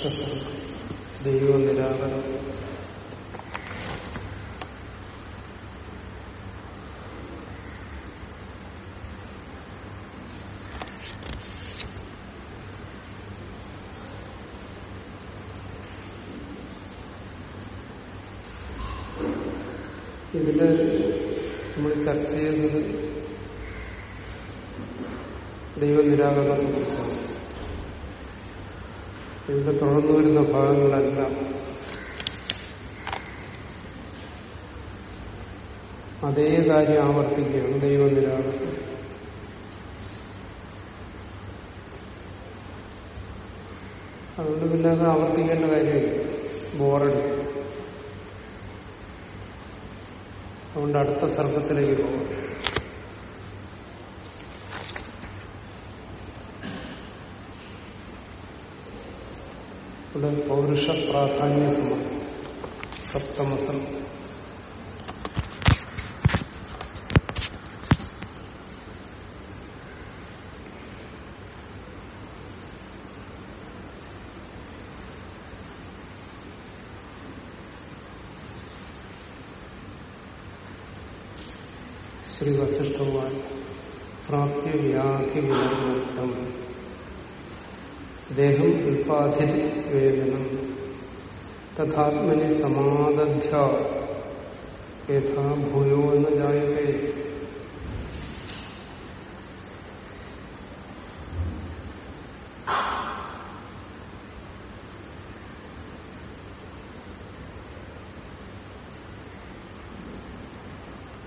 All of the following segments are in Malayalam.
ഷഷ്ടസം ദൈവനിരാകരം ഇതിൽ നമ്മൾ ചർച്ച ചെയ്യുന്നത് ദൈവനിരാകരണത്തെ കുറിച്ചാണ് ഇതിന്റെ തുടർന്നു വരുന്ന ഭാഗങ്ങളല്ല. അതേ കാര്യം ആവർത്തിക്കുകയാണ് ദൈവനിരാകരണം അതുകൊണ്ട് പിന്നെ അത് ആവർത്തിക്കേണ്ട കാര്യമില്ല. ബോറടി. അതുകൊണ്ട് അടുത്ത സർഗത്തിലേക്ക് പോകാം. ഇവിടെ പൗരുഷ പ്രാധാന്യ സമം സപ്തമസം ശ്രീ വസിഷ്ഠവാൻ പ്രാപ്യവ്യാധി വിനർമുക്തം ദേഹം ഉൽപാധി വേദനം തഥാത്മനി സമാദധ്യ യഥാ ഭൂയോ എന്ന് ജായത്തെ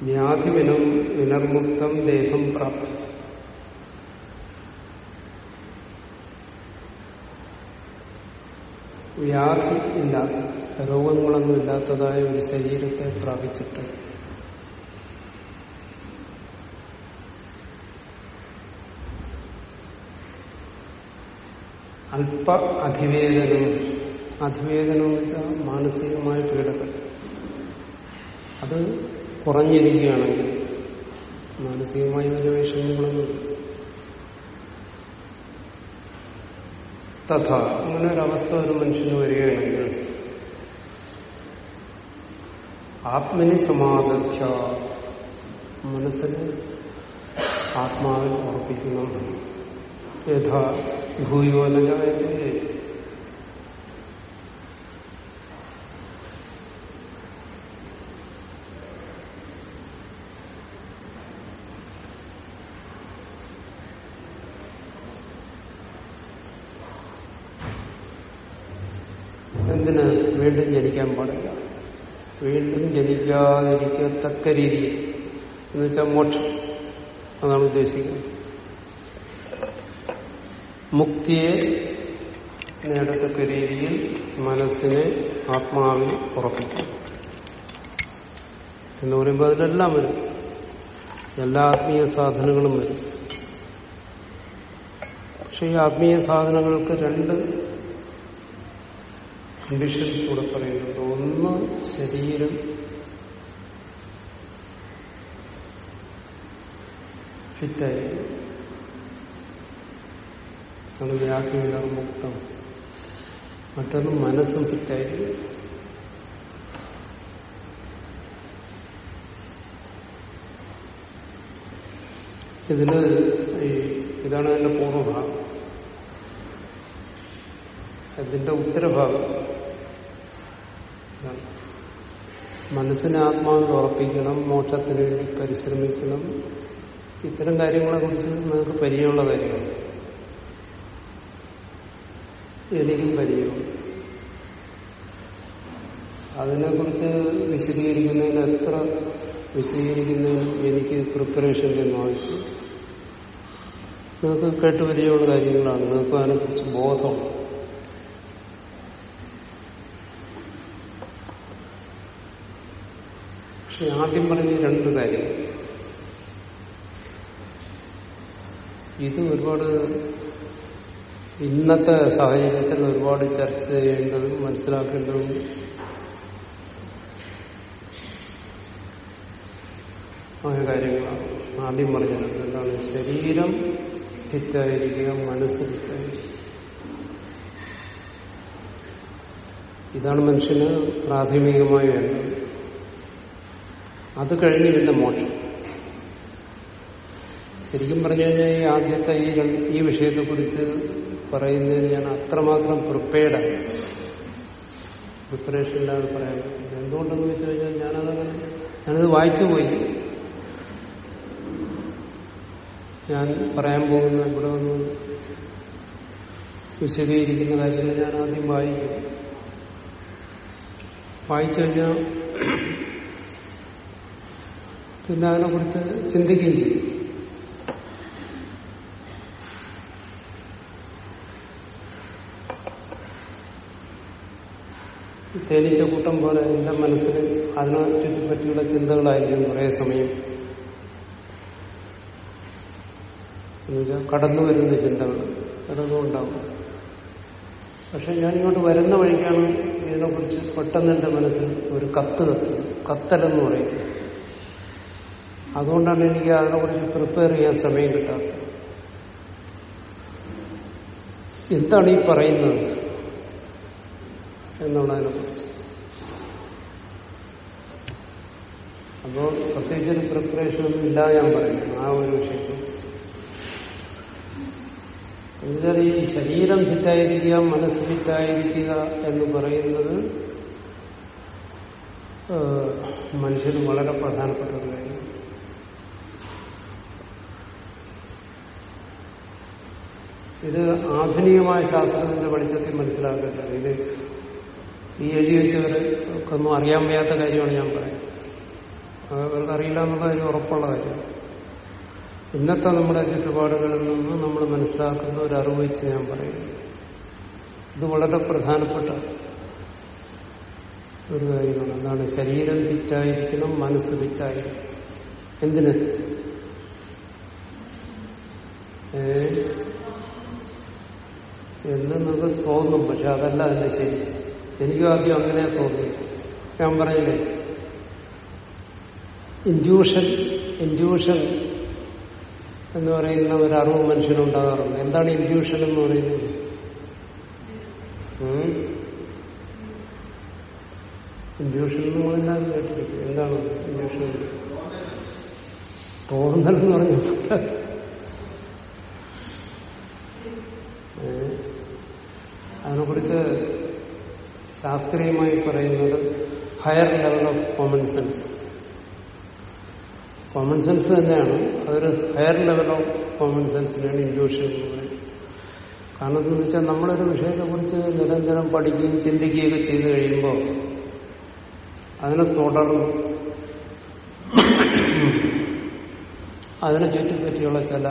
വ്യാധിവിനം വിനർമുക്തം ദേഹം പ്രാപ്തി വ്യാധി ഇല്ലാത്ത രോഗങ്ങളൊന്നും ഇല്ലാത്തതായ ഒരു ശരീരത്തെ പ്രാപിച്ചിട്ട്. അല്പ അധിവേദനവും അധിവേദനം എന്ന് വെച്ചാൽ മാനസികമായ പീഡകൾ. അത് കുറഞ്ഞിരിക്കുകയാണെങ്കിൽ മാനസികമായ ഒരു വിഷമങ്ങളൊന്നും തഥ അങ്ങനെ ഒരവസ്ഥ ഒരു മനുഷ്യന് വരികയാണെങ്കിൽ ആത്മനി സമാധത്യ മനസ്സിന് ആത്മാവിൽ ഉറപ്പിക്കണം യഥാ ഭൂയോനജായത്തെ എന്തിന് വീണ്ടും ജനിക്കാൻ പാടില്ല വീണ്ടും ജനിക്കാതിരിക്കത്തക്ക രീതിയിൽ. എന്ന് വെച്ചാൽ മോക്ഷം. അതാണ് ഉദ്ദേശിക്കുന്നത്. മുക്തിയെ നേടത്തക്ക രീതിയിൽ മനസ്സിനെ ആത്മാവിൽ ഉറപ്പിക്കും. എന്ന് പറയുമ്പോൾ അതിലെല്ലാം വരും. എല്ലാ ആത്മീയ സാധനങ്ങളും വരും. പക്ഷെ ഈ ആത്മീയ സാധനങ്ങൾക്ക് രണ്ട് കണ്ടീഷൻസ് കൂടെ പറയുന്നുണ്ട്. ഒന്ന് ശരീരം ഫിറ്റായി അത് വ്യാഖ്യാനം മുക്തം. മറ്റൊന്ന് മനസ്സും ഫിറ്റായിരിക്കും ഇതിൽ ഈ ഇതാണ് അതിന്റെ പൂർവഭാഗം. അതിന്റെ ഉത്തരഭാഗം. മനസ്സിനെ ആത്മാവിൽ ഉറപ്പിക്കണം മോക്ഷത്തിന് വേണ്ടി പരിശ്രമിക്കണം ഇത്തരം കാര്യങ്ങളെ കുറിച്ച് നിങ്ങൾക്ക് പരിചയമുള്ള കാര്യമാണ് എനിക്കും അതിനെ അതിനെക്കുറിച്ച് വിശദീകരിക്കുന്നതിന് എത്ര വിശദീകരിക്കുന്നതിനും എനിക്ക് പ്രിപ്പറേഷൻ ഒന്നും ആവശ്യം. നിങ്ങൾക്ക് കേട്ട് പരിചയമുള്ള കാര്യങ്ങളാണ്. നിങ്ങൾക്ക് അതിനെക്കുറിച്ച് ബോധം. പക്ഷെ ആദ്യം പറഞ്ഞ രണ്ട് കാര്യം ഇത് ഒരുപാട് ഇന്നത്തെ സാഹചര്യത്തിൽ ഒരുപാട് ചർച്ച ചെയ്യേണ്ടതും മനസ്സിലാക്കേണ്ടതും ആയ കാര്യങ്ങളാണ്. ആദ്യം പറഞ്ഞത് എന്താണ്? ശരീരം തെറ്റായിരിക്കുക മനസ്സ് തെറ്റായിരിക്കുക ഇതാണ് മനുഷ്യന് പ്രാഥമികമായി വേണ്ടത് അത് കഴിഞ്ഞ് പിന്നെ മോക്ഷം. ശരിക്കും പറഞ്ഞു കഴിഞ്ഞാൽ ഈ ആദ്യത്തെ ഈ ഈ വിഷയത്തെ കുറിച്ച് പറയുന്നതിന് ഞാൻ അത്രമാത്രം പ്രിപ്പയർഡാണ് പ്രിപ്പറേഷനിലാണ് പറയാൻ എന്തുകൊണ്ടെന്ന് വെച്ച് കഴിഞ്ഞാൽ ഞാനതങ്ങനെ ഞാനത് വായിച്ചു പോയി. ഞാൻ പറയാൻ പോകുന്ന ഇവിടെ ഒന്ന് വിശദീകരിക്കുന്ന കാര്യങ്ങൾ ഞാൻ ആദ്യം വായിക്കും. വായിച്ചു കഴിഞ്ഞാൽ പിന്നെ അതിനെക്കുറിച്ച് ചിന്തിക്കുകയും ചെയ്യും. തേനീച്ച കൂട്ടം പോലെ എന്റെ മനസ്സിൽ അതിനെ ചുറ്റിപ്പറ്റിയുള്ള ചിന്തകളായിരിക്കും കുറേ സമയം. കടന്നു വരുന്ന ചിന്തകൾ. അതൊന്നും ഉണ്ടാവും പക്ഷെ ഞാനിങ്ങോട്ട് വരുന്ന വഴിക്കാണ് ഇതിനെക്കുറിച്ച് പെട്ടെന്ന് എന്റെ മനസ്സിൽ ഒരു കത്ത് കത്ത്. കത്തലെന്ന് പറയും. അതുകൊണ്ടാണ് എനിക്ക് അതിനെക്കുറിച്ച് പ്രിപ്പയർ ചെയ്യാൻ സമയം കിട്ടാത്തത്. എന്താണ് ഈ പറയുന്നത്? എന്നുള്ളതിനെ കുറിച്ച്. അപ്പോ പ്രത്യേകിച്ചൊരു പ്രിപ്പറേഷൻ ഒന്നും ഇല്ല ഞാൻ പറയുന്നു. ആ ഒരു വിഷയത്തിൽ. എന്നുവെച്ചാൽ ഈ ശരീരം ഫിറ്റായിരിക്കുക മനസ്സ് ഫിറ്റായിരിക്കുക എന്ന് പറയുന്നത് മനുഷ്യന് വളരെ പ്രധാനപ്പെട്ട ഒരു കാര്യം. ഇത് ആധുനികമായ ശാസ്ത്രത്തിന്റെ വെളിച്ചത്തിൽ മനസ്സിലാക്കേണ്ടത് ഇത് ഈ എഴുതി വെച്ചവർക്കൊന്നും അറിയാൻ വയ്യാത്ത കാര്യമാണ് ഞാൻ പറയുന്നത്. അവർക്ക് അറിയില്ല എന്നുള്ള കാര്യം ഉറപ്പുള്ള കാര്യമാണ് ഇന്നത്തെ നമ്മുടെ ചുറ്റുപാടുകളിൽ നിന്ന് നമ്മൾ മനസ്സിലാക്കുന്ന ഒരു അറിവ് വെച്ച് ഞാൻ പറയുന്നു. ഇത് വളരെ പ്രധാനപ്പെട്ട ഒരു കാര്യമാണ്. എന്താണ്? ശരീരം ഫിറ്റായിരിക്കണം മനസ്സ് ഫിറ്റായിരിക്കണം. എന്തിന്? എന്ന് നമുക്ക് തോന്നും പക്ഷെ അതല്ല അതിന്റെ ശരി. എനിക്കും ആദ്യം അങ്ങനെ തോന്നി. ഞാൻ പറഞ്ഞില്ലേ? ഇൻഡ്യൂഷൻ ഇൻഡ്യൂഷൻ എന്ന് പറയുന്ന ഒരു അറിവ് മനുഷ്യനുണ്ടാകാറുണ്ട് എന്താണ് ഇൻഡ്യൂഷൻ എന്ന് പറയുന്നത്? ഇൻഡ്യൂഷൻ എന്ന് പറഞ്ഞാൽ കേട്ടിരിക്കും. എന്താണ് ഇൻഡ്യൂഷൻ തോന്നൽ എന്ന് പറഞ്ഞ അതിനെക്കുറിച്ച് ശാസ്ത്രീയമായി പറയുന്നത് higher level of common sense common sense തന്നെയാണ്. അതൊരു ഹയർ ലെവൽ ഓഫ് കോമൺ സെൻസിനാണ് ഇൻഡ്യൂഷൻ എന്ന് പറയുന്നത്. കാരണം എന്ന് വെച്ചാൽ നമ്മളൊരു വിഷയത്തെ കുറിച്ച് നിരന്തരം പഠിക്കുകയും ചിന്തിക്കുകയൊക്കെ ചെയ്തു കഴിയുമ്പോൾ അതിനെ തുടർന്ന് അതിനെ ചുറ്റിപ്പറ്റിയുള്ള ചില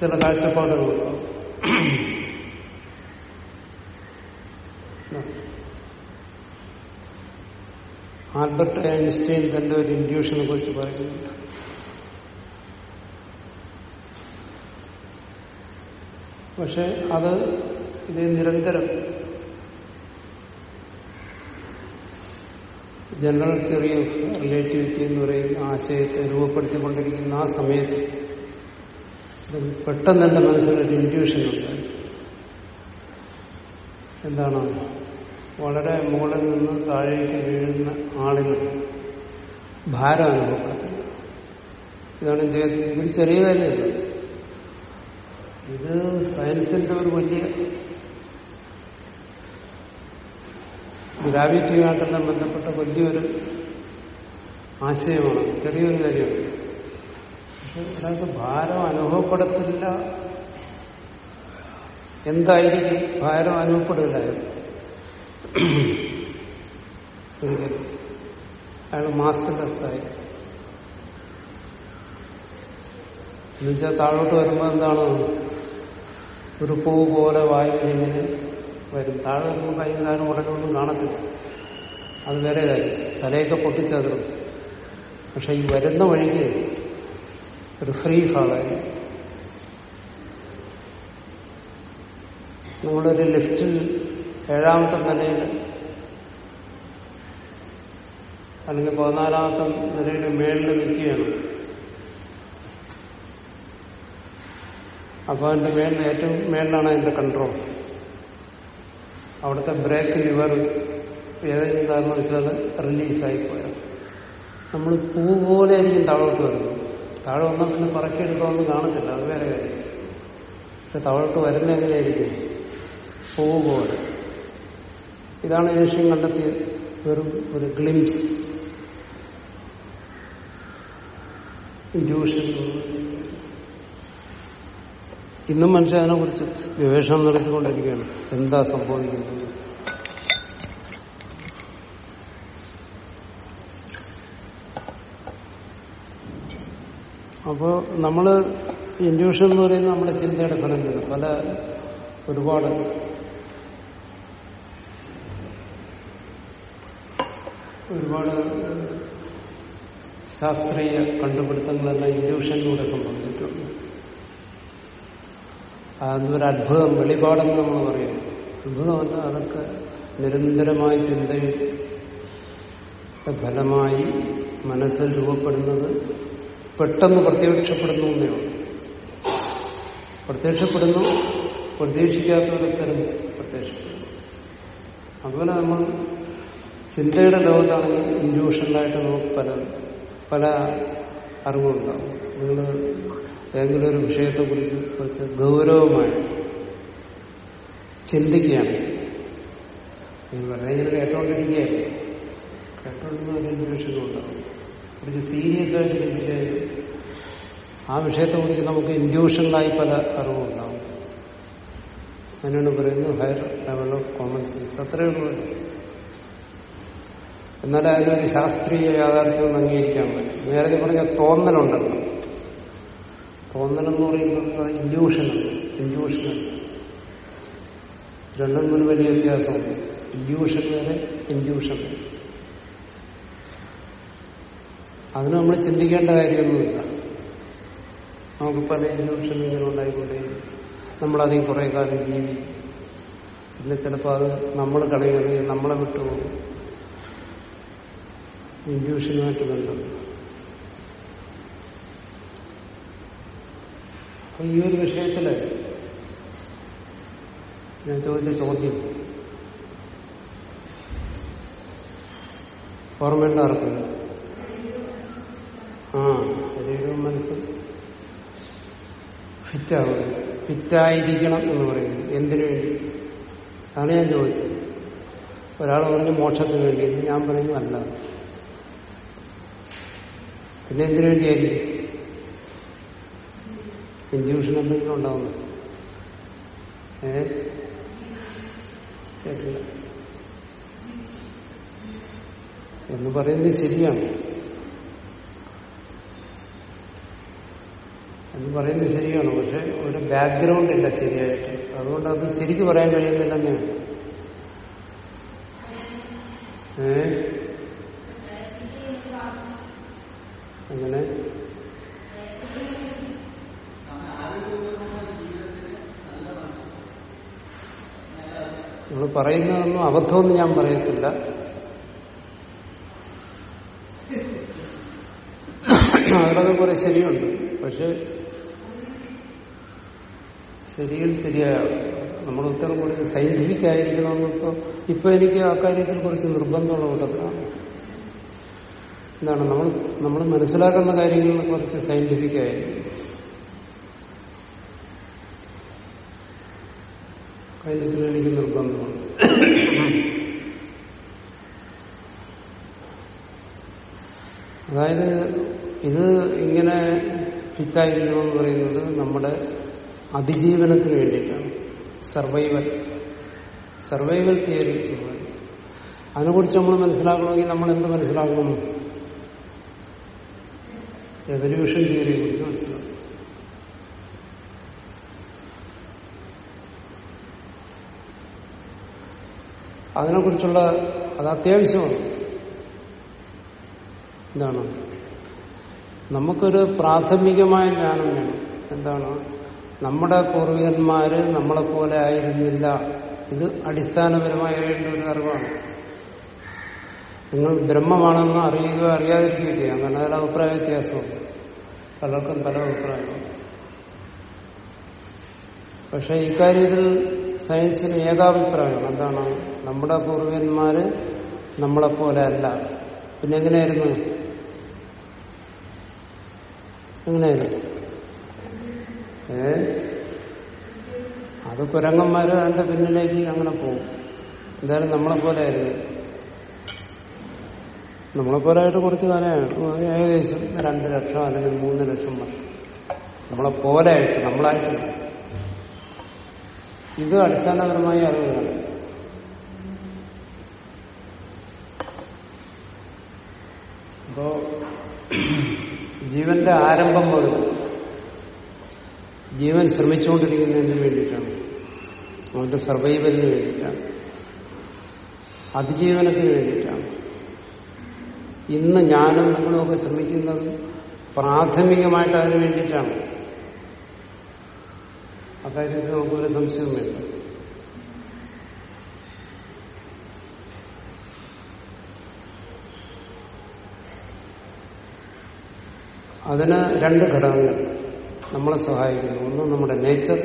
ചില കാഴ്ചപ്പാടുകൾ. ആൽബർട്ട് ഐൻസ്റ്റീൻ തന്റെ ഒരു ഇൻഡ്യൂഷനെ കുറിച്ച് പറയുന്നുണ്ട്. പക്ഷെ അത് ഇത് നിരന്തരം ജനറൽ തിയറി ഓഫ് റിലേറ്റിവിറ്റി എന്ന് പറയുന്ന ആശയത്തെ രൂപപ്പെടുത്തിക്കൊണ്ടിരിക്കുന്ന ആ സമയത്ത് പെട്ടെന്ന് എന്റെ മനസ്സിലൊരു ഇൻഡ്യൂഷൻ ഉണ്ട്. എന്താണ്? വളരെ മുകളിൽ നിന്ന് താഴേക്ക് വീഴുന്ന ആളിന് ഭാരം അനുഭവപ്പെടുത്തുന്നത് ഇതാണ് ഇതൊരു ചെറിയ കാര്യമല്ല ഇത് സയൻസിന്റെ ഒരു വലിയ ഗ്രാവിറ്റിയുമായിട്ടെല്ലാം ബന്ധപ്പെട്ട വലിയൊരു ആശയമാണ്. ചെറിയൊരു കാര്യമാണ്. ഒരാൾക്ക് ഭാരം അനുഭവപ്പെടത്തില്ല. എന്തായിരിക്കും ഭാരം അനുഭവപ്പെടില്ല അയാൾ മാസ്റ്റർലെസ്സായി എന്നുവെച്ചാൽ താഴോട്ട് വരുമ്പോൾ എന്താണ്? ഒരു പൂവ് പോലെ വായുവിനിങ്ങനെ വരും. താഴെ വരുമ്പോൾ കൈയും കാലും ഉടനൊന്നും കാണത്തില്ല. അത് വേറെ കാര്യം. തലയൊക്കെ പൊട്ടിച്ചതും പക്ഷെ ഈ വരുന്ന വഴിക്ക് ഒരു ഫ്രീ ഹാളായി. നിങ്ങളൊരു ലിഫ്റ്റിൽ ഏഴാമത്തെ നിലയിൽ അല്ലെങ്കിൽ പതിനാലാമത്തെ നിലയിൽ മേളിൽ നിൽക്കുകയാണ്. അപ്പൊ അതിന്റെ മേളിൽ ഏറ്റവും മേളിലാണ് അതിന്റെ കൺട്രോൾ അവിടുത്തെ ബ്രേക്ക് ലിവർ ഏതെങ്കിലും കാരണവശാൽ റിലീസായി പോയാൽ നമ്മൾ പൂ പോലെ ആയിരിക്കും താഴോട്ട് വരുന്നത്. താഴെ വന്നാൽ പിന്നെ പറക്കിയെടുക്കാമെന്ന് കാണത്തില്ല. അത് വേറെ കാര്യം. പക്ഷെ താഴോട്ട് വരുന്ന എങ്ങനെയായിരിക്കും? പൂ ഇതാണ് ഏഷ്യം കണ്ടെത്തിയ വെറും ഒരു ഗ്ലിംസ്. ഇൻഡ്യൂഷൻ. ഇന്നും മനുഷ്യ അതിനെക്കുറിച്ച് ഗവേഷണം നടത്തിക്കൊണ്ടിരിക്കുകയാണ്. എന്താ സംഭവിക്കുന്നത്? അപ്പോൾ നമ്മൾ ഇൻഡ്യൂഷൻ എന്ന് പറയുന്നത് നമ്മുടെ ചിന്തയുടെ ഫലം ചെയ്തു പല ഒരുപാട്. ഒരുപാട് ശാസ്ത്രീയ കണ്ടുപിടുത്തങ്ങളെല്ലാം ഇൻഡ്യൂഷനിലൂടെ സംഭവിച്ചിട്ടുണ്ട് അതൊരു അത്ഭുതം വെളിപാടെന്ന് നമ്മൾ പറയും അത്ഭുതമല്ല അതൊക്കെ നിരന്തരമായ ചിന്തയിൽ ഫലമായി മനസ്സിൽ രൂപപ്പെടുന്നത് പെട്ടെന്ന് പ്രത്യക്ഷപ്പെടുന്നു എന്നേ ഉള്ളൂ. പ്രത്യക്ഷപ്പെടുന്നു പ്രതീക്ഷിക്കാത്തവരത്തരം പ്രത്യക്ഷപ്പെടുന്നു. അതുപോലെ നമ്മൾ ചിന്തയുടെ ലോകത്താണെങ്കിൽ ഇൻഡ്യൂഷനിലായിട്ട് നമുക്ക് പല പല അറിവുണ്ടാവും നിങ്ങൾ ഏതെങ്കിലും ഒരു വിഷയത്തെക്കുറിച്ച് കുറച്ച് ഗൗരവമായി ചിന്തിക്കുകയാണ്. നിങ്ങൾ ഇങ്ങനെ കേട്ടോണ്ടിരിക്കുകയല്ലേ കേട്ടോണ്ടിരുന്ന ഒരു ഇൻഡ്യൂഷനും ഉണ്ടാവും കുറച്ച് സീരിയസ് ആയിട്ട് ചിന്തിക്കുകയായിരുന്നു ആ വിഷയത്തെക്കുറിച്ച് നമുക്ക് ഇൻഡ്യൂഷനായി പല അറിവുണ്ടാവും. അതിനാണ് പറയുന്നത് higher level of common sense അത്രയേ ഉള്ളൂ. എന്നാലും അതിനൊരു ശാസ്ത്രീയ യാഥാർത്ഥ്യം അംഗീകരിക്കാൻ പറ്റും. നേരത്തെ പറഞ്ഞ തോന്നലുണ്ടല്ലോ. തോന്നലെന്ന് പറയുന്നത് ഇൻഡ്യൂഷനാണ്. ഇൻഡ്യൂഷനാണ്. രണ്ടും ഒരു വലിയ വ്യത്യാസമുണ്ട്. ഇൻഡ്യൂഷൻ വരെ ഇൻഡ്യൂഷൻ അതിന് നമ്മൾ ചിന്തിക്കേണ്ട കാര്യമൊന്നുമില്ല. നമുക്ക് പല ഇല്യൂഷൻ ഇങ്ങനെ ഉണ്ടായിക്കൊണ്ടേ നമ്മളധികം കുറെ കാലം ജീവി. പിന്നെ ചിലപ്പോൾ അത് നമ്മൾ കളയുകയാണെങ്കിൽ നമ്മളെ വിട്ടുപോകും ഇൻഡ്യൂഷനുമായിട്ട് ബന്ധം. അപ്പൊ ഈ ഒരു വിഷയത്തിൽ ഞാൻ ചോദിച്ച ചോദ്യം. ഓർമ്മയുണ്ട് ആർക്കില്ല ആ ശരീരവും മനസ്സും. ഫിറ്റാവുക ഫിറ്റായിരിക്കണം എന്ന് പറയുന്നു. എന്തിനു വേണ്ടി? അതാണ് ഞാൻ ചോദിച്ചത്. ഒരാൾ പറഞ്ഞു മോക്ഷത്തിന് വേണ്ടി. എന്ന് ഞാൻ പറയുന്നു അല്ല. പിന്നെ എന്തിനു വേണ്ടിയായിരിക്കും? ഇൻഡ്യൂഷൻ എന്തെങ്കിലും ഉണ്ടാവുന്നു ഏ? കേട്ടില്ല. എന്ന് പറയുന്നത് ശരിയാണ്. എന്ന് പറയുന്നത് ശരിയാണ്. പക്ഷെ ഒരു ബാക്ക്ഗ്രൗണ്ട് ഇല്ല ശരിയായിട്ട്. അതുകൊണ്ട് അത് ശരിക്ക് പറയാൻ കഴിയുന്നില്ല തന്നെയാണ് അങ്ങനെ നമ്മൾ പറയുന്നതൊന്നും അബദ്ധമൊന്നും ഞാൻ പറയത്തില്ല. അതിലൊക്കെ കുറെ ശരിയുണ്ട്. പക്ഷെ ശരിയിൽ ശരിയായ നമ്മൾ ഉത്തരം കൊടുത്ത് സയന്റിഫിക് ആയിരിക്കണമെന്നിപ്പോ ഇപ്പൊ എനിക്ക് ആ കാര്യത്തിൽ കുറച്ച് നിർബന്ധമുള്ള കൂട്ടത്തിലാണ് എന്താണ് നമ്മൾ നമ്മൾ മനസ്സിലാക്കുന്ന കാര്യങ്ങളിൽ കുറച്ച് സയന്റിഫിക് ആയിരിക്കും കാര്യത്തിൽ എനിക്ക് നിർബന്ധമാണ് അതായത് ഇത് ഇങ്ങനെ ഫിറ്റായിരിക്കണമെന്ന് പറയുന്നത് നമ്മുടെ അതിജീവനത്തിന് വേണ്ടിയിട്ടാണ്. സർവൈവൽ. സർവൈവൽ തിയറി അതിനെക്കുറിച്ച് നമ്മൾ മനസ്സിലാക്കണമെങ്കിൽ നമ്മൾ എന്ത് മനസ്സിലാക്കണം? എവല്യൂഷൻ തിയറിയെ കുറിച്ച് മനസ്സിലാക്കണം. അതിനെക്കുറിച്ചുള്ള അത് അത്യാവശ്യമാണ്. എന്താണ്? നമുക്കൊരു പ്രാഥമികമായ ജ്ഞാനം വേണം. എന്താണ്? നമ്മുടെ പൂർവികന്മാര് നമ്മളെ പോലെ ആയിരുന്നില്ല. ഇത് അടിസ്ഥാനപരമായി അറിയേണ്ട ഒരു അറിവാണ്. നിങ്ങൾ ബ്രഹ്മമാണെന്ന് അറിയുക അറിയാതിരിക്കുകയോ ചെയ്യാം. കാരണം അതിൽ അഭിപ്രായ വ്യത്യാസമുണ്ട് പലർക്കും പല അഭിപ്രായമാണ് പക്ഷെ ഇക്കാര്യത്തിൽ സയൻസിന് ഏകാഭിപ്രായം. എന്താണ് നമ്മുടെ പൂർവികന്മാര് നമ്മളെപ്പോലെ അല്ല. പിന്നെ എങ്ങനെയായിരുന്നു? എങ്ങനെയായിരുന്നു? ഏ? അത് കുരങ്ങന്മാര് അതിന്റെ പിന്നിലേക്ക് അങ്ങനെ പോകും. എന്തായാലും നമ്മളെപ്പോലെ ആയിരുന്നു നമ്മളെപ്പോലെ ആയിട്ട് കുറച്ച് കാലമാണ് ഏകദേശം രണ്ട് ലക്ഷം അല്ലെങ്കിൽ മൂന്ന് ലക്ഷം വർഷം. നമ്മളെ പോലെ ആയിട്ട് നമ്മളായിട്ട്. ഇത് അടിസ്ഥാനപരമായ അറിവുകളാണ്. അപ്പോ ജീവന്റെ ആരംഭം മുതൽ ജീവൻ ശ്രമിച്ചുകൊണ്ടിരിക്കുന്നതിന് വേണ്ടിയിട്ടാണ്. അവന്റെ സർവൈവലിന് വേണ്ടിയിട്ടാണ്. അതിജീവനത്തിന് വേണ്ടിയിട്ടാണ്. ഇന്ന് ഞാനും നിങ്ങളുമൊക്കെ ശ്രമിക്കുന്നത് പ്രാഥമികമായിട്ട് അതിന് വേണ്ടിയിട്ടാണ്. അക്കാര്യത്തിൽ നമുക്കൊരു സംശയം വേണ്ട. അതിന് രണ്ട് ഘടകങ്ങൾ. നമ്മളെ സഹായിക്കുന്നു. ഒന്ന് നമ്മുടെ നേച്ചർ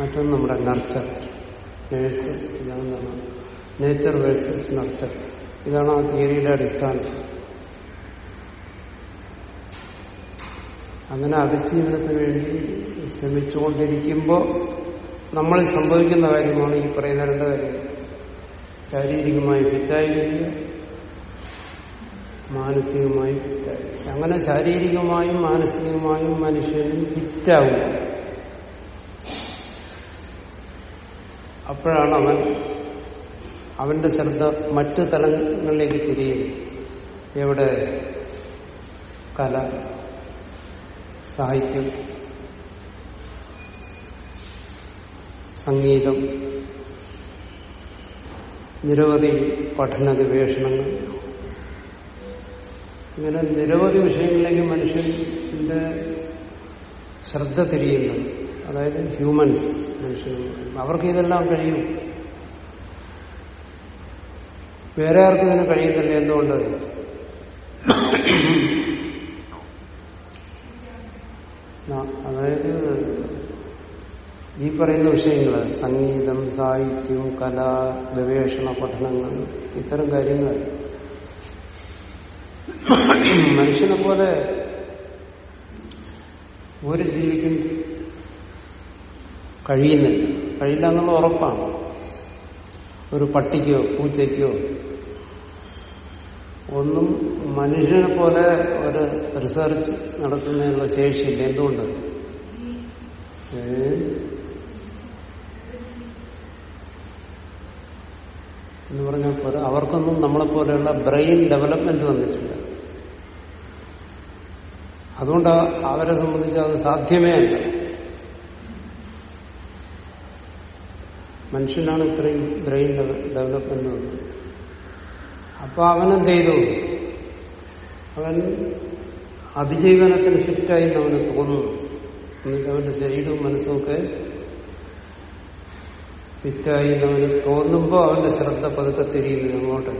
മറ്റൊന്ന് നമ്മുടെ നർച്ചർ നേഴ്സ് ഇതാണ് നേച്ചർ വേഴ്സസ് നർച്ചർ ഇതാണ് ആ തിയറിയുടെ അടിസ്ഥാനം. അങ്ങനെ അതിജീവനത്തിന് വേണ്ടി ശ്രമിച്ചുകൊണ്ടിരിക്കുമ്പോൾ നമ്മൾ സംഭവിക്കുന്ന കാര്യമാണ് ഈ പറയുന്ന രണ്ട് കാര്യം ശാരീരികമായി ഫിറ്റായിരിക്കുക മാനസികമായി ഫിറ്റായി അങ്ങനെ ശാരീരികമായും മാനസികമായും മനുഷ്യനും ഫിറ്റാവും അപ്പോഴാണ് അവൻ അവന്റെ ശ്രദ്ധ മറ്റു തലങ്ങളിലേക്ക് തിരിയുന്നത് എവിടെ? കല സാഹിത്യം സംഗീതം നിരവധി പഠന ഗവേഷണങ്ങൾ ഇങ്ങനെ നിരവധി വിഷയങ്ങളിലേക്ക് മനുഷ്യന്റെ ശ്രദ്ധ തിരിയുന്നു. അതായത് ഹ്യൂമൻസ് മനുഷ്യൻ അവർക്ക് ഇതെല്ലാം കഴിയും. വേറെ ആർക്കും ഇതിന് കഴിയുന്നില്ല എന്തുകൊണ്ട്? അതായത് ഈ പറയുന്ന വിഷയങ്ങൾ സംഗീതം സാഹിത്യം കല ഗവേഷണ പഠനങ്ങൾ ഇത്തരം കാര്യങ്ങൾ മനുഷ്യനെ പോലെ ഒരു ജീവിക്കും കഴിയുന്നില്ല. കഴിയില്ല എന്നുള്ള ഉറപ്പാണ്. ഒരു പട്ടിക്കോ പൂച്ചയ്ക്കോ ഒന്നും മനുഷ്യനെ പോലെ ഒരു റിസർച്ച് നടത്തുന്നതിനുള്ള ശേഷിയില്ല. എന്തുകൊണ്ട്? എന്ന് പറഞ്ഞാൽ അവർക്കൊന്നും നമ്മളെപ്പോലെയുള്ള ബ്രെയിൻ ഡെവലപ്മെന്റ് വന്നിട്ടില്ല. അതുകൊണ്ട് അവരെ സംബന്ധിച്ച് അത് സാധ്യമേ അല്ല. മനുഷ്യനാണ് ഇത്രയും ബ്രെയിൻ ഡെവലപ്മെന്റ് വന്നത് അപ്പൊ അവനെന്ത് ചെയ്തു അവൻ അതിജീവനത്തിന് ഷിഫ്റ്റായി അവന് തോന്നുന്നു എന്നുവെച്ചാൽ അവന്റെ ശരീരവും മനസ്സുമൊക്കെ ഫിറ്റായി അവന് തോന്നുമ്പോൾ അവന്റെ ശ്രദ്ധ പതുക്കെ തിരിയുന്നു അങ്ങോട്ട്.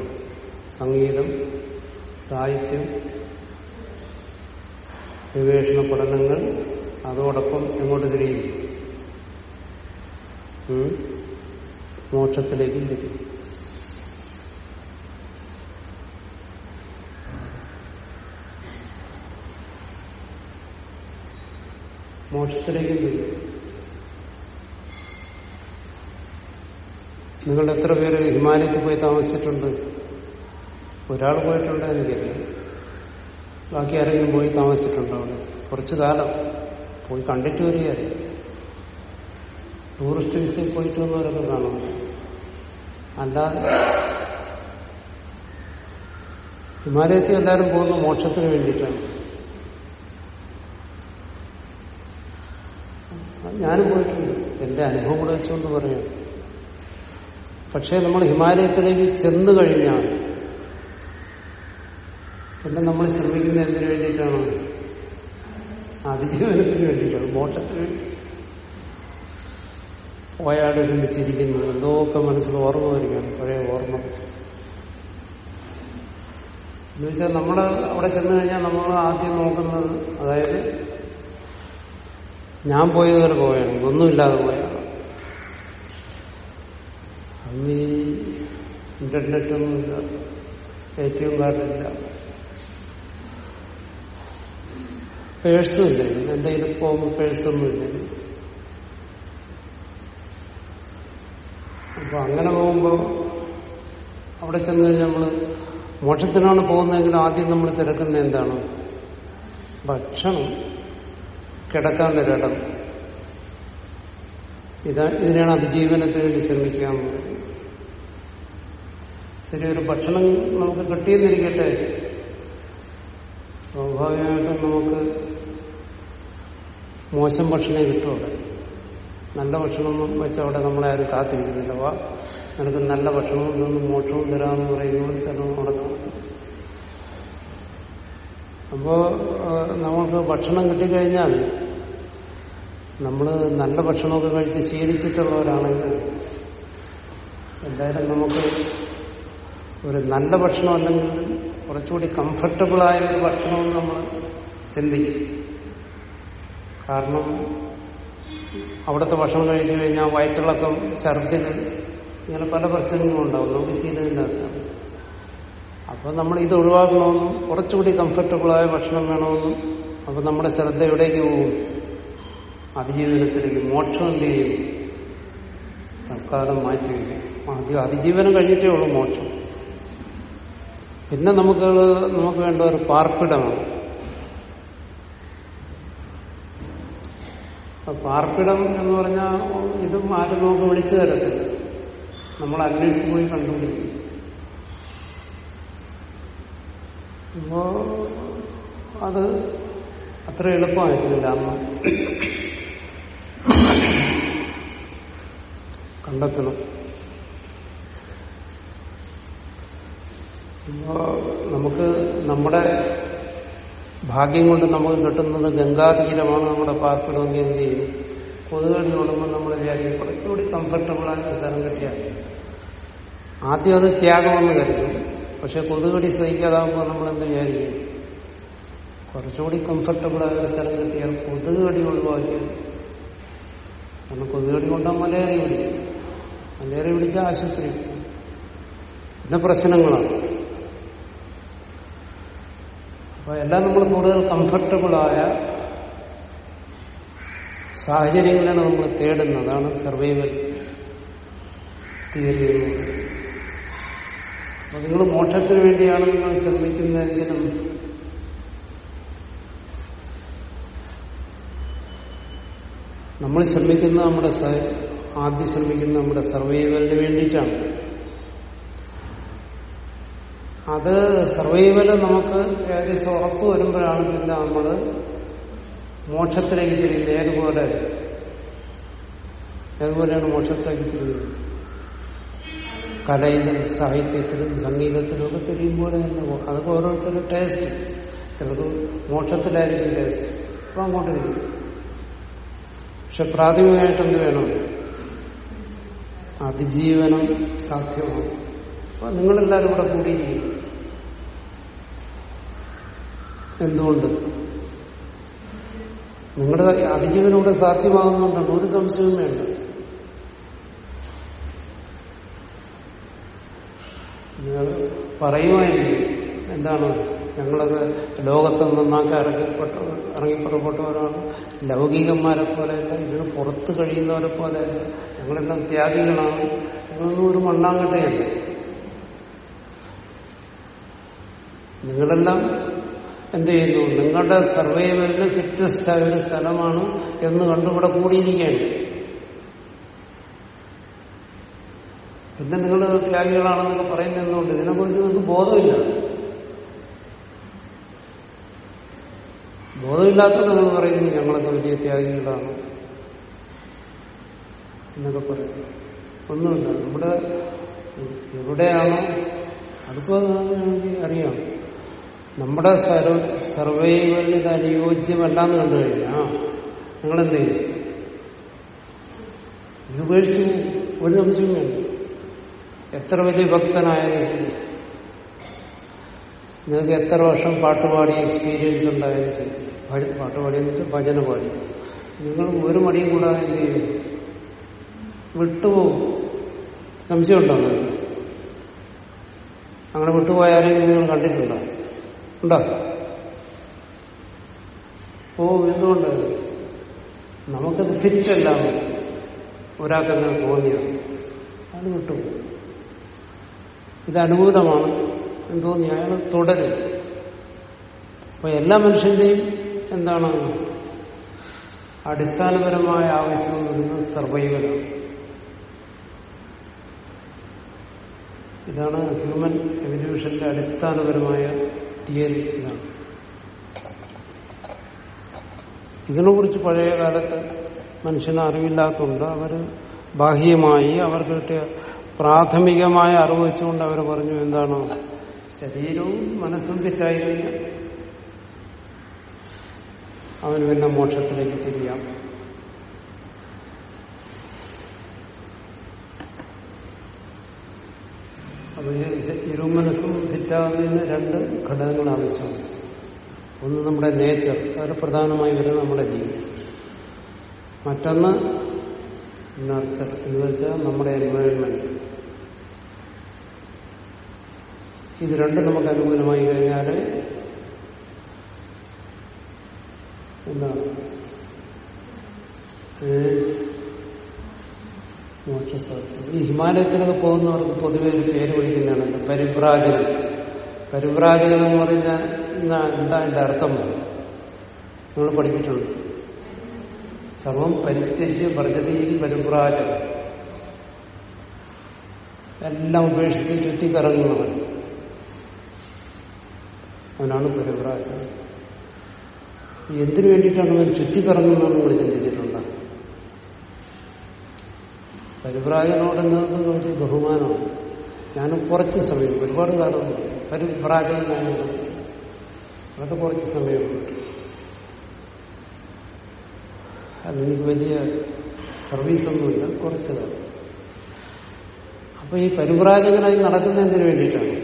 സംഗീതം സാഹിത്യം ഗവേഷണ പഠനങ്ങൾ അതോടൊപ്പം എങ്ങോട്ട് തിരിയും? മോക്ഷത്തിലേക്കും തിരിയും. മോക്ഷത്തിലേക്കും തിരിയും. നിങ്ങൾ എത്ര പേര് ഹിമാലയത്തിൽ പോയി താമസിച്ചിട്ടുണ്ട്? ഒരാൾ പോയിട്ടുണ്ട് എനിക്കറിയാം ബാക്കി ആരെങ്കിലും പോയി താമസിച്ചിട്ടുണ്ടോ അവിടെ? കുറച്ചു കാലം. പോയി കണ്ടിട്ട് വരിക ടൂറിസ്റ്റ് വിസയിൽ പോയിട്ട് വന്നവരൊക്കെ കാണും. അല്ലാതെ ഹിമാലയത്തിൽ എല്ലാവരും പോകുന്ന മോക്ഷത്തിന് വേണ്ടിയിട്ടാണ്. ഞാനും പോയിട്ടുണ്ട്. എന്റെ അനുഭവം കൂടെ വെച്ചുകൊണ്ട് പറയാം. പക്ഷേ നമ്മൾ ഹിമാലയത്തിലേക്ക് ചെന്നു കഴിഞ്ഞാൽ പിന്നെ നമ്മൾ ശ്രമിക്കുന്ന എന്തിനു വേണ്ടിയിട്ടാണ്? അതിജീവനത്തിന് വേണ്ടിയിട്ടാണ്. മോക്ഷത്തിന് വേണ്ടി. പോയാടിരുന്ന് ചിരിക്കുന്നത് എന്തൊക്കെ മനസ്സിൽ ഓർമ്മ വരികയാണ്? പഴയ ഓർമ്മ. എന്നുവെച്ചാൽ നമ്മൾ അവിടെ ചെന്ന് കഴിഞ്ഞാൽ നമ്മൾ ആദ്യം നോക്കുന്നത് അതായത് ഞാൻ പോയതുപോലെ പോവുകയാണെങ്കിൽ ഒന്നുമില്ലാതെ പോയാണ്. അന്ന് ഇന്റർനെറ്റൊന്നുമില്ല ഏറ്റവും കാർഡില്ല പേഴ്സും ഇല്ല? എന്റെ കയ്യിൽ പോകുമ്പോൾ പേഴ്സൊന്നും ഇല്ല? അപ്പൊ അങ്ങനെ പോകുമ്പോൾ അവിടെ ചെന്ന് കഴിഞ്ഞാൽ നമ്മൾ മോക്ഷത്തിനാണ് പോകുന്നതെങ്കിൽ ആദ്യം നമ്മൾ തിരക്കുന്ന എന്താണ്? ഭക്ഷണം കിടക്കാൻ ഒരിടം ഇതാ ഇതിനെയാണ് അതിജീവനത്തിന് വേണ്ടി ശ്രമിക്കുക എന്ന് ശരി ഒരു ഭക്ഷണം നമുക്ക് കിട്ടിയെന്നിരിക്കട്ടെ. സ്വാഭാവികമായിട്ടും നമുക്ക് മോശം ഭക്ഷണേ കിട്ടും അവിടെ. നല്ല ഭക്ഷണം വെച്ച് അവിടെ നമ്മളെ ആരും കാത്തിരിക്കുന്നില്ല. വാ നിനക്ക് നല്ല ഭക്ഷണവും നിന്നും മോക്ഷവും തരാമെന്ന് പറയുന്ന ഒരു സ്ഥലം അവിടെ അപ്പോ നമുക്ക് ഭക്ഷണം കിട്ടിക്കഴിഞ്ഞാൽ നമ്മൾ നല്ല ഭക്ഷണമൊക്കെ കഴിച്ച് ശീലിച്ചിട്ടുള്ളവരാണെങ്കിൽ എന്തായാലും നമുക്ക് ഒരു നല്ല ഭക്ഷണം അല്ലെങ്കിൽ കുറച്ചുകൂടി കംഫർട്ടബിളായ ഒരു ഭക്ഷണം നമ്മൾ ചിന്തിക്കും. കാരണം അവിടുത്തെ ഭക്ഷണം കഴിച്ചു കഴിഞ്ഞാൽ വയറ്റിളക്കം ഛർദിൽ ഇങ്ങനെ പല പ്രശ്നങ്ങളും ഉണ്ടാവും. നമുക്ക് ശീലമില്ലാത്ത. അപ്പൊ നമ്മൾ ഇത് ഒഴിവാക്കണമെന്നും കുറച്ചുകൂടി കംഫർട്ടബിളായ ഭക്ഷണം വേണമെന്നും അപ്പൊ നമ്മുടെ ശ്രദ്ധ എവിടേക്ക് പോകും? അതിജീവനത്തിലേക്ക് മോക്ഷം എന്ത് ചെയ്യും? തൽക്കാലം മാറ്റിവെക്കും ആദ്യം അതിജീവനം കഴിഞ്ഞിട്ടേ ഉള്ളൂ മോക്ഷം. പിന്നെ നമുക്ക് നമുക്ക് വേണ്ട ഒരു പാർപ്പിടമാണ് പാർപ്പിടം എന്ന് പറഞ്ഞാൽ ഇതും ആരും നമുക്ക് വിളിച്ചു തരത്തില്ല. നമ്മൾ അന്വേഷിച്ച് പോയി കണ്ടുപിടിക്കും. അപ്പോ അത് അത്ര എളുപ്പമായിരുന്നില്ല അമ്മ കണ്ടെത്തണം. അപ്പോ നമുക്ക് നമ്മുടെ ഭാഗ്യം കൊണ്ട് നമുക്ക് കിട്ടുന്നത് ഗംഗാതീരമാണ് നമ്മുടെ പാർപ്പിടമെങ്കിൽ എന്ത് ചെയ്യും? കൊതുകളിൽ ഓടുമ്പോൾ നമ്മൾ വിചാരിക്കും കുറച്ചുകൂടി കംഫർട്ടബിളായ സ്ഥലം കിട്ടിയാൽ ആദ്യം അത് ത്യാഗമെന്ന് കരുതും. പക്ഷെ കൊതുകടി സഹിക്കാതാകുമ്പോൾ നമ്മൾ എന്ത് വിചാരിക്കും? കുറച്ചുകൂടി കംഫർട്ടബിളായ ഒരു സ്ഥലം കിട്ടിയാൽ കൊതുകടി ഒഴിവാക്കും കാരണം കൊതുകടി കൊണ്ടാൽ മലേറിയ മലേറിയ പിടിച്ചാൽ ആശുപത്രി. പിന്നെ പ്രശ്നങ്ങളാണ്. അപ്പൊ എല്ലാം നമ്മൾ കൂടുതൽ കംഫർട്ടബിളായ സാഹചര്യങ്ങളാണ് നമ്മൾ തേടുന്നതാണ് സർവൈവൽ തിയറി അപ്പൊ നിങ്ങൾ മോക്ഷത്തിന് വേണ്ടിയാണ് നിങ്ങൾ ശ്രമിക്കുന്നതെങ്കിലും നമ്മൾ ശ്രമിക്കുന്ന നമ്മുടെ ആദ്യം ശ്രമിക്കുന്ന നമ്മുടെ സർവൈവലിന് വേണ്ടിയിട്ടാണ്. അത് സർവൈവൽ നമുക്ക് ഏകദേശം ഉറപ്പ് വരുമ്പോഴാണ് പിന്നെ നമ്മൾ മോക്ഷത്തിലേക്ക് തിരിയുന്നത്. ഏതുപോലെ? ഏതുപോലെയാണ് മോക്ഷത്തിലേക്ക് തിരിയുന്നത്? കലയിലും സാഹിത്യത്തിലും സംഗീതത്തിലും ഒക്കെ തിരിയുമ്പോൾ തന്നെ അതൊക്കെ ഓരോരുത്തരുടെ ടേസ്റ്റ് ചിലത് മോക്ഷത്തിലായിരിക്കും ടേസ്റ്റ് അപ്പൊ അങ്ങോട്ട് തിരിയും. പക്ഷെ പ്രാഥമികമായിട്ടെന്ത് വേണം? അതിജീവനം സാധ്യമാണ്. അപ്പൊ നിങ്ങളെല്ലാരും ഇവിടെ കൂടിയിരിക്കും എന്തുകൊണ്ട്? നിങ്ങളുടെ അടിജീവനോട് സാധ്യമാകുന്നുണ്ടല്ലോ ഒരു സംശയവും വേണ്ട. നിങ്ങൾ പറയുമായിരിക്കും എന്താണ് ഞങ്ങളൊക്കെ ലോകത്തെ നന്നാക്കി ഇറങ്ങിപ്പെട്ട ഇറങ്ങിപ്പുറപ്പെട്ടവരാണ് ലൗകികന്മാരെ പോലെയല്ല ഇതിന് പുറത്ത് കഴിയുന്നവരെ പോലെയല്ല. ഞങ്ങളെല്ലാം ത്യാഗികളാണ്. ഇതൊന്നും ഒരു മണ്ണാങ്കട്ടയല്ല. നിങ്ങളെല്ലാം എന്ത് ചെയ്യുന്നു? നിങ്ങളുടെ സർവൈവലിന് ഫിറ്റസ്റ്റ് ആയ ഒരു സ്ഥലമാണ് എന്ന് കണ്ടുകൂടെ കൂടിയിരിക്കുകയാണ്. പിന്നെ നിങ്ങൾ ത്യാഗികളാണെന്നൊക്കെ പറയുന്നതുകൊണ്ട് ഇതിനെക്കുറിച്ച് നിങ്ങൾക്ക് ബോധമില്ല. ബോധമില്ലാത്തത് നിങ്ങൾ പറയുന്നു ഞങ്ങളൊക്കെ വലിയ ത്യാഗികളാണ് എന്നൊക്കെ പറയുന്നു ഒന്നുമില്ല. നമ്മുടെ എവിടെയാണോ അതിപ്പോ അറിയാം. നമ്മുടെ സർവൈവലിന് ഇത് അനുയോജ്യമല്ലാന്ന് കണ്ടു കഴിഞ്ഞാ നിങ്ങളെന്ത് ചെയ്യും? ഇത് ഉപേക്ഷിച്ചു ഒരു സംശയം എത്ര വലിയ ഭക്തനായാലും ശരി. നിങ്ങൾക്ക് എത്ര വർഷം പാട്ടുപാടി എക്സ്പീരിയൻസ് ഉണ്ടായാലും ശരി. പാട്ടുപാടി എന്നിട്ട് ഭജന പാടി. നിങ്ങൾ ഒരു മണിയും കൂടാതെ എന്ത് ചെയ്യും? വിട്ടുപോകും. സംശയമുണ്ടോ? നിങ്ങൾക്ക് അങ്ങനെ വിട്ടുപോയാരെങ്കിലും നിങ്ങൾ കണ്ടിട്ടുണ്ടോ? ഉണ്ടോ? ഓ എന്തുകൊണ്ട്? നമുക്കത് ഫിറ്റല്ല ഒരാൾക്കങ്ങനെ തോന്നിയത് അത് വിട്ടു. ഇത് അനുകൂലമാണ് എന്തോന്നി അയാൾ തുടരും. അപ്പൊ എല്ലാ മനുഷ്യന്റെയും എന്താണ് അടിസ്ഥാനപരമായ ആവശ്യം വരുന്നത് സർവൈവലാണ് ഇതാണ് ഹ്യൂമൻ എവല്യൂഷന്റെ അടിസ്ഥാനപരമായ തിയറി എന്നാണ് ഇതിനെക്കുറിച്ച് പഴയ കാലത്ത് മനുഷ്യന് അറിവില്ലാത്തതുകൊണ്ട് അവർ ബാഹ്യമായി അവർക്ക് കിട്ടിയ പ്രാഥമികമായ അറിവ് വെച്ചുകൊണ്ട് അവർ പറഞ്ഞു എന്താണ്? ശരീരവും മനസ്സും തെറ്റായിക്കഴിഞ്ഞാൽ അവന് പിന്നെ മോക്ഷത്തിലേക്ക് തിരിയാം. അപ്പൊ ഇരുമനസ്സും മനസ്സും തെറ്റാകുന്നതിന് രണ്ട് ഘടകങ്ങൾ ആവശ്യമാണ് ഒന്ന് നമ്മുടെ നേച്ചർ അത് പ്രധാനമായി വരുന്നത് നമ്മുടെ ജീവിതം. മറ്റൊന്ന് നർച്ചർ എന്ന് വെച്ചാൽ നമ്മുടെ എൻവയോൺമെന്റ് ഇത് രണ്ടും നമുക്ക് അനുകൂലമായി കഴിഞ്ഞാൽ എന്താണ്? മോക്ഷസാധ്യത ഈ ഹിമാലയത്തിലൊക്കെ പോകുന്നവർക്ക് പൊതുവെ ഒരു പേര് വിളിക്കുന്നതാണ് പരിവ്രാജകൻ. പരിവ്രാജകൻ എന്ന് എന്നാ- എന്താ എന്റെ അർത്ഥം? നിങ്ങൾ പഠിച്ചിട്ടുണ്ട്. സമം പരിത്യജ് ഭർജതിയിൽ പരിവ്രാജകൻ. എല്ലാം ഉപേക്ഷിച്ച് ചുറ്റിക്കറങ്ങുന്നവൻ. അവനാണ് പരിവ്രാജകൻ. എന്തിനു വേണ്ടിയിട്ടാണ് അവൻ ചുറ്റിക്കറങ്ങുന്നതെന്ന് നിങ്ങൾ ചിന്തിച്ചിട്ടുണ്ട്? പരിവ്രാജനോട് നിങ്ങൾക്ക് വലിയ ബഹുമാനമാണ്. ഞാനും കുറച്ച് സമയം ഒരുപാട് കാലം പരിവ്രാജകനാണ് അതൊക്കെ കുറച്ച് സമയമുണ്ട്. അതെനിക്ക് വലിയ സർവീസൊന്നുമില്ല കുറച്ച് കാലം അപ്പൊ ഈ പരിവ്രാജകനായി നടക്കുന്ന എന്തിനു വേണ്ടിയിട്ടാണ്?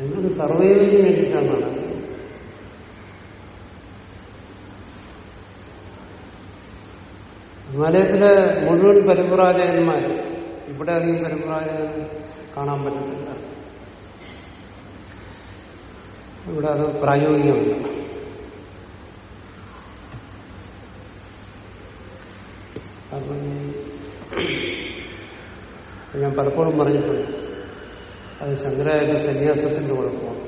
നിങ്ങൾ സർവൈവിന് വേണ്ടിയിട്ടാണ് നടക്കുന്നത് ഹിമാലയത്തിലെ മുഴുവൻ പരിവ്രാജകന്മാർ ഇവിടെ അധികം പരിവ്രാജകൻ കാണാൻ പറ്റത്തില്ല. ഇവിടെ അത് പ്രായോഗികമല്ല. അപ്പം ഞാൻ പലപ്പോഴും പറഞ്ഞിട്ടുണ്ട് അത് ശങ്കരായ സന്യാസത്തിന്റെ കുഴപ്പമാണ്.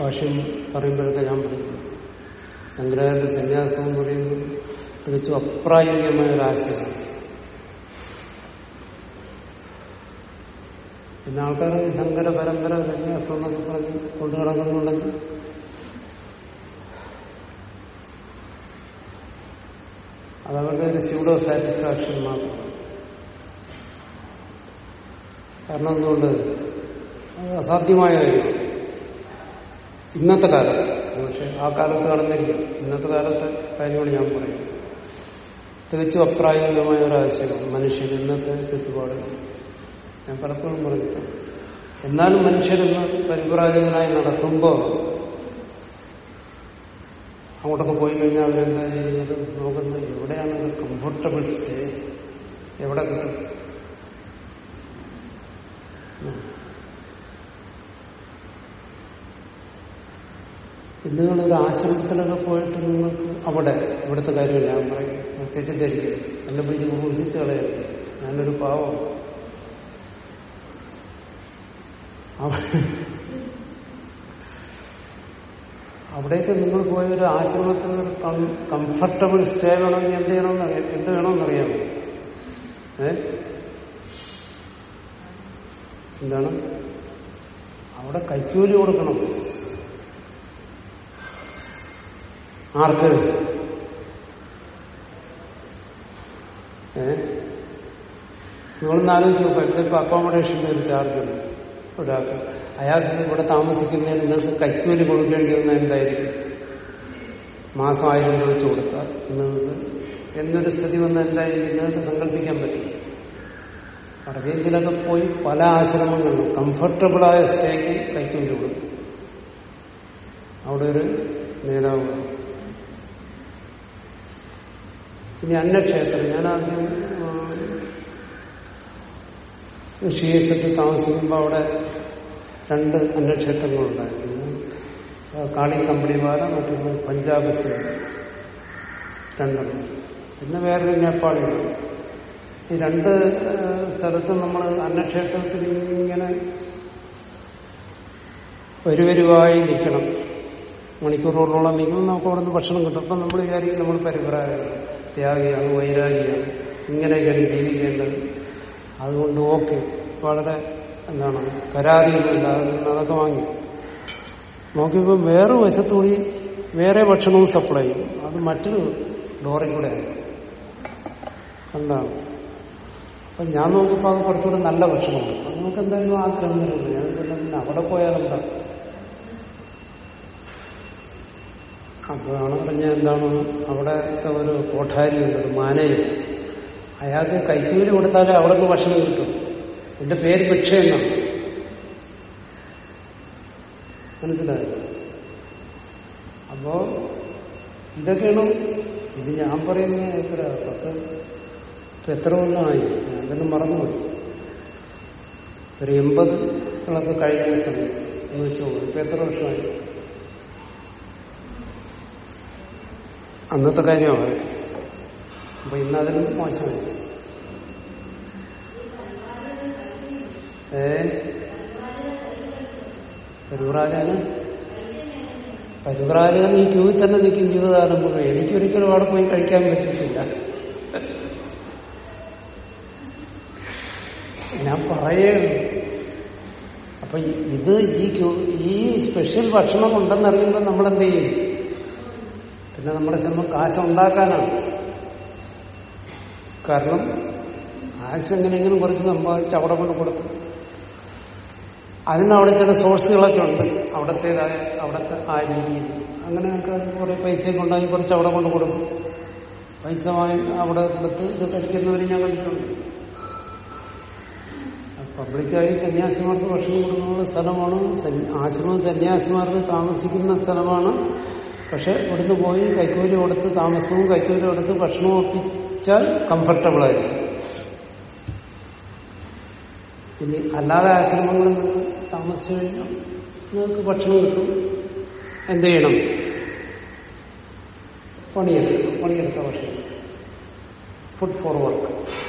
ഭാഷ്യം പറയുമ്പോഴൊക്കെ ഞാൻ പറയുന്നു ശങ്കരാചാര്യ സന്യാസം എന്ന് പറയുന്നത് തികച്ചും അപ്രായോഗികമായ ഒരു ആശയമാണ് പിന്നെ ആൾക്കാർ ശങ്കര പരമ്പര സന്യാസം എന്നൊക്കെ പറഞ്ഞ് കൊണ്ടു കിടക്കുന്നുണ്ടെങ്കിൽ അതവരുടെ ഒരു സ്യൂഡോ സാറ്റിസ്ഫാക്ഷൻ മാത്രമാണ് കാരണം എന്തുകൊണ്ട്? അസാധ്യമായ കാര്യമാണ് ഇന്നത്തെ കാലത്ത് പക്ഷെ ആ കാലത്ത് നടന്നില്ല. ഇന്നത്തെ കാലത്തെ കാര്യമാണ് ഞാൻ പറയുന്നത് തികച്ചും അപ്രായോഗികമായ ഒരു മനുഷ്യർ ഇന്നത്തെ ചുറ്റുപാട് ഞാൻ പലപ്പോഴും പറഞ്ഞിട്ടുണ്ട്. എന്നാലും മനുഷ്യരെന്ന് പരിപ്രാജകനായി നടക്കുമ്പോൾ അങ്ങോട്ടൊക്കെ പോയി കഴിഞ്ഞാൽ അവരെന്താ ചെയ്യുന്നത്? നോക്കുന്നത് എവിടെയാണ് കംഫർട്ടബിൾ സ്റ്റേ എവിടെ കിട്ടും? നിങ്ങളൊരു ആശ്രമത്തിലൊക്കെ പോയിട്ട് നിങ്ങൾക്ക് അവിടെ ഇവിടുത്തെ കാര്യം ഞാൻ പറയും. തെറ്റിദ്ധരിക്കരുത്. എന്നെ പോയി ഉപസിച്ച് കളയരുത്. ഞാനൊരു പാവം. അവ- അവിടേക്ക് നിങ്ങൾ പോയ ഒരു ആശ്രമത്തിൽ ഒരു കംഫർട്ടബിൾ സ്റ്റേ വേണമെങ്കിൽ എന്ത് ചെയ്യണമെന്ന് എന്ത് വേണമെന്നറിയാമോ ഏ? എന്താണ്? അവിടെ കൈക്കൂലി കൊടുക്കണം. ആർക്ക്? നിങ്ങളൊന്ന് ആലോചിച്ച് നോക്കാം. ഇപ്പൊ അക്കോമഡേഷന്റെ ഒരു ചാർജ് ഉണ്ട്. ഒരാൾക്ക്. അയാൾക്ക് ഇവിടെ താമസിക്കുന്നതിന് നിങ്ങൾക്ക് കൈക്കൂലി കൊടുക്കേണ്ടി വന്ന എന്തായിരിക്കും? മാസം ആയിരം രൂപ വെച്ച് കൊടുത്താൽ നിങ്ങൾക്ക്. എന്നൊരു സ്ഥിതി വന്ന എന്തായിരിക്കും? നിങ്ങൾക്ക് സങ്കല്പിക്കാൻ പറ്റും. അറേബ്യയിലൊക്കെ പോയി പല ആശ്രമങ്ങളിലും കംഫർട്ടബിളായ സ്റ്റേക്ക് കൈക്കൂലി കൊടുക്കും. അവിടെ ഒരു നേതാവ് വന്നു. ഇനി അന്നക്ഷേത്രം. ഞാൻ ആദ്യം ഋഷികേശത്ത് താമസിക്കുമ്പോൾ അവിടെ രണ്ട് അന്നക്ഷേത്രങ്ങളുണ്ടായിരുന്നു. കാളി കമ്പനിമാരെ മറ്റൊന്ന് പഞ്ചാബ് സിംഗ് രണ്ടെണ്ണം. പിന്നെ വേറൊരു നേപ്പാളിയാണ് ഈ രണ്ട് സ്ഥലത്തും നമ്മൾ അന്നക്ഷേത്രത്തിൽ ഇങ്ങനെ വരുവരുവായി നിൽക്കണം. മണിക്കൂറുകളോളം നിൽക്കുമ്പോൾ നമുക്ക് അവിടെ നിന്ന് ഭക്ഷണം കിട്ടും. അപ്പം നമ്മൾ വിചാരിക്കും നമ്മൾ പരിപ്രായമാണ് ത്യാഗിയാണ് വൈരാഗിയാണ് ഇങ്ങനെയൊക്കെയാണ് ജീവിക്കേണ്ടത്. അതുകൊണ്ട് ഓക്കെ. വളരെ എന്താണ് കരാറിയൊന്നുമില്ല അതൊക്കെ വാങ്ങി. നോക്കിയപ്പോൾ വേറെ വശത്തുകൂടി വേറെ ഭക്ഷണവും സപ്ലൈ ചെയ്യും. അത് മറ്റൊരു ഡോറിൽ കൂടെയാണ് എന്താണ്? അപ്പൊ ഞാൻ നോക്കിയപ്പോൾ അത് കുറച്ചുകൂടെ നല്ല ഭക്ഷണമാണ്. നമുക്ക് എന്തായാലും ആഗ്രഹം വരുന്നത് ഞാൻ പിന്നെ അവിടെ അവിടെ പോയാലെന്താ അപ്പോഴാണ് പറഞ്ഞ എന്താണ്? അവിടത്തെ ഒരു കോഠാരിയുണ്ട് ഒരു മാനേജർ അയാൾക്ക് കൈക്കൂലി കൊടുത്താലേ അവിടെ നിന്ന് ഭക്ഷണം കിട്ടും. എന്റെ പേര് ഭിക്ഷ എന്നാണ്. മനസ്സിലായോ? അപ്പോ ഇതൊക്കെയാണ് ഇത് ഞാൻ പറയുന്ന എത്ര പത്ത് ഇപ്പൊ എത്ര കൊല്ലമായി? ഞാൻ തന്നെ മറന്നുപോയി. ഒരു എൺപത് കഴിഞ്ഞ സമയം. എന്ന് വെച്ചോ ഇപ്പൊ എത്ര വർഷമായി? അന്നത്തെ കാര്യമാണ്. അപ്പൊ ഇന്ന് അതിന് മോശമായി ഏ? പരിവ്രാജാന് പരിവ്രാജകൻ ഈ ക്യൂവിൽ തന്നെ നിൽക്കും ജീവിതകാലം മുഴുവൻ. എനിക്കൊരിക്കലും അവിടെ പോയി കഴിക്കാൻ പറ്റിയിട്ടില്ല. ഞാൻ പറയേ അപ്പൊ ഇത് ഈ ക്യൂ ഈ സ്പെഷ്യൽ ഭക്ഷണം ഉണ്ടെന്നറിയുമ്പോൾ നമ്മൾ എന്ത് ചെയ്യും? പിന്നെ നമ്മുടെ ശ്രമം കാശ് ഉണ്ടാക്കാനാണ് കാരണം കാശ് എങ്ങനെയെങ്കിലും കുറച്ച് സമ്പാദിച്ച് അവിടെ കൊണ്ട് കൊടുത്തു. അതിനവിടെ ചില സോഴ്സുകളൊക്കെ ഉണ്ട്. അവിടത്തേതായ അവിടത്തെ ആ രീതിയിൽ. അങ്ങനെ നമുക്ക് കുറെ പൈസയൊക്കെ ഉണ്ടാക്കി കുറച്ച് അവിടെ കൊണ്ട് കൊടുക്കും. പൈസ വാങ്ങി അവിടെ കൊടുത്ത് ഇത് കഴിക്കുന്നവരെ ഞാൻ കണ്ടിട്ടുണ്ട്. പബ്ലിക്കായി സന്യാസിമാർക്ക് ഭക്ഷണം കൊടുക്കുന്ന സ്ഥലമാണ്. ആശ്രമം സന്യാസിമാർക്ക് താമസിക്കുന്ന സ്ഥലമാണ്. പക്ഷെ ഇവിടുന്ന് പോയി കൈക്കൂലി കൊടുത്ത് താമസവും കൈക്കൂലി കൊടുത്ത് ഭക്ഷണവും ഒപ്പിച്ചാൽ കംഫർട്ടബിൾ ആയിരിക്കും. ഇനി അല്ലാതെ ആശ്രമങ്ങളിൽ താമസിച്ചു കഴിഞ്ഞാൽ നിങ്ങൾക്ക് ഭക്ഷണം കിട്ടും. എന്ത് ചെയ്യണം? പണിയെടുക്കണം. പണിയെടുത്ത ഭക്ഷണം. ഫുഡ് ഫോർ വർക്ക്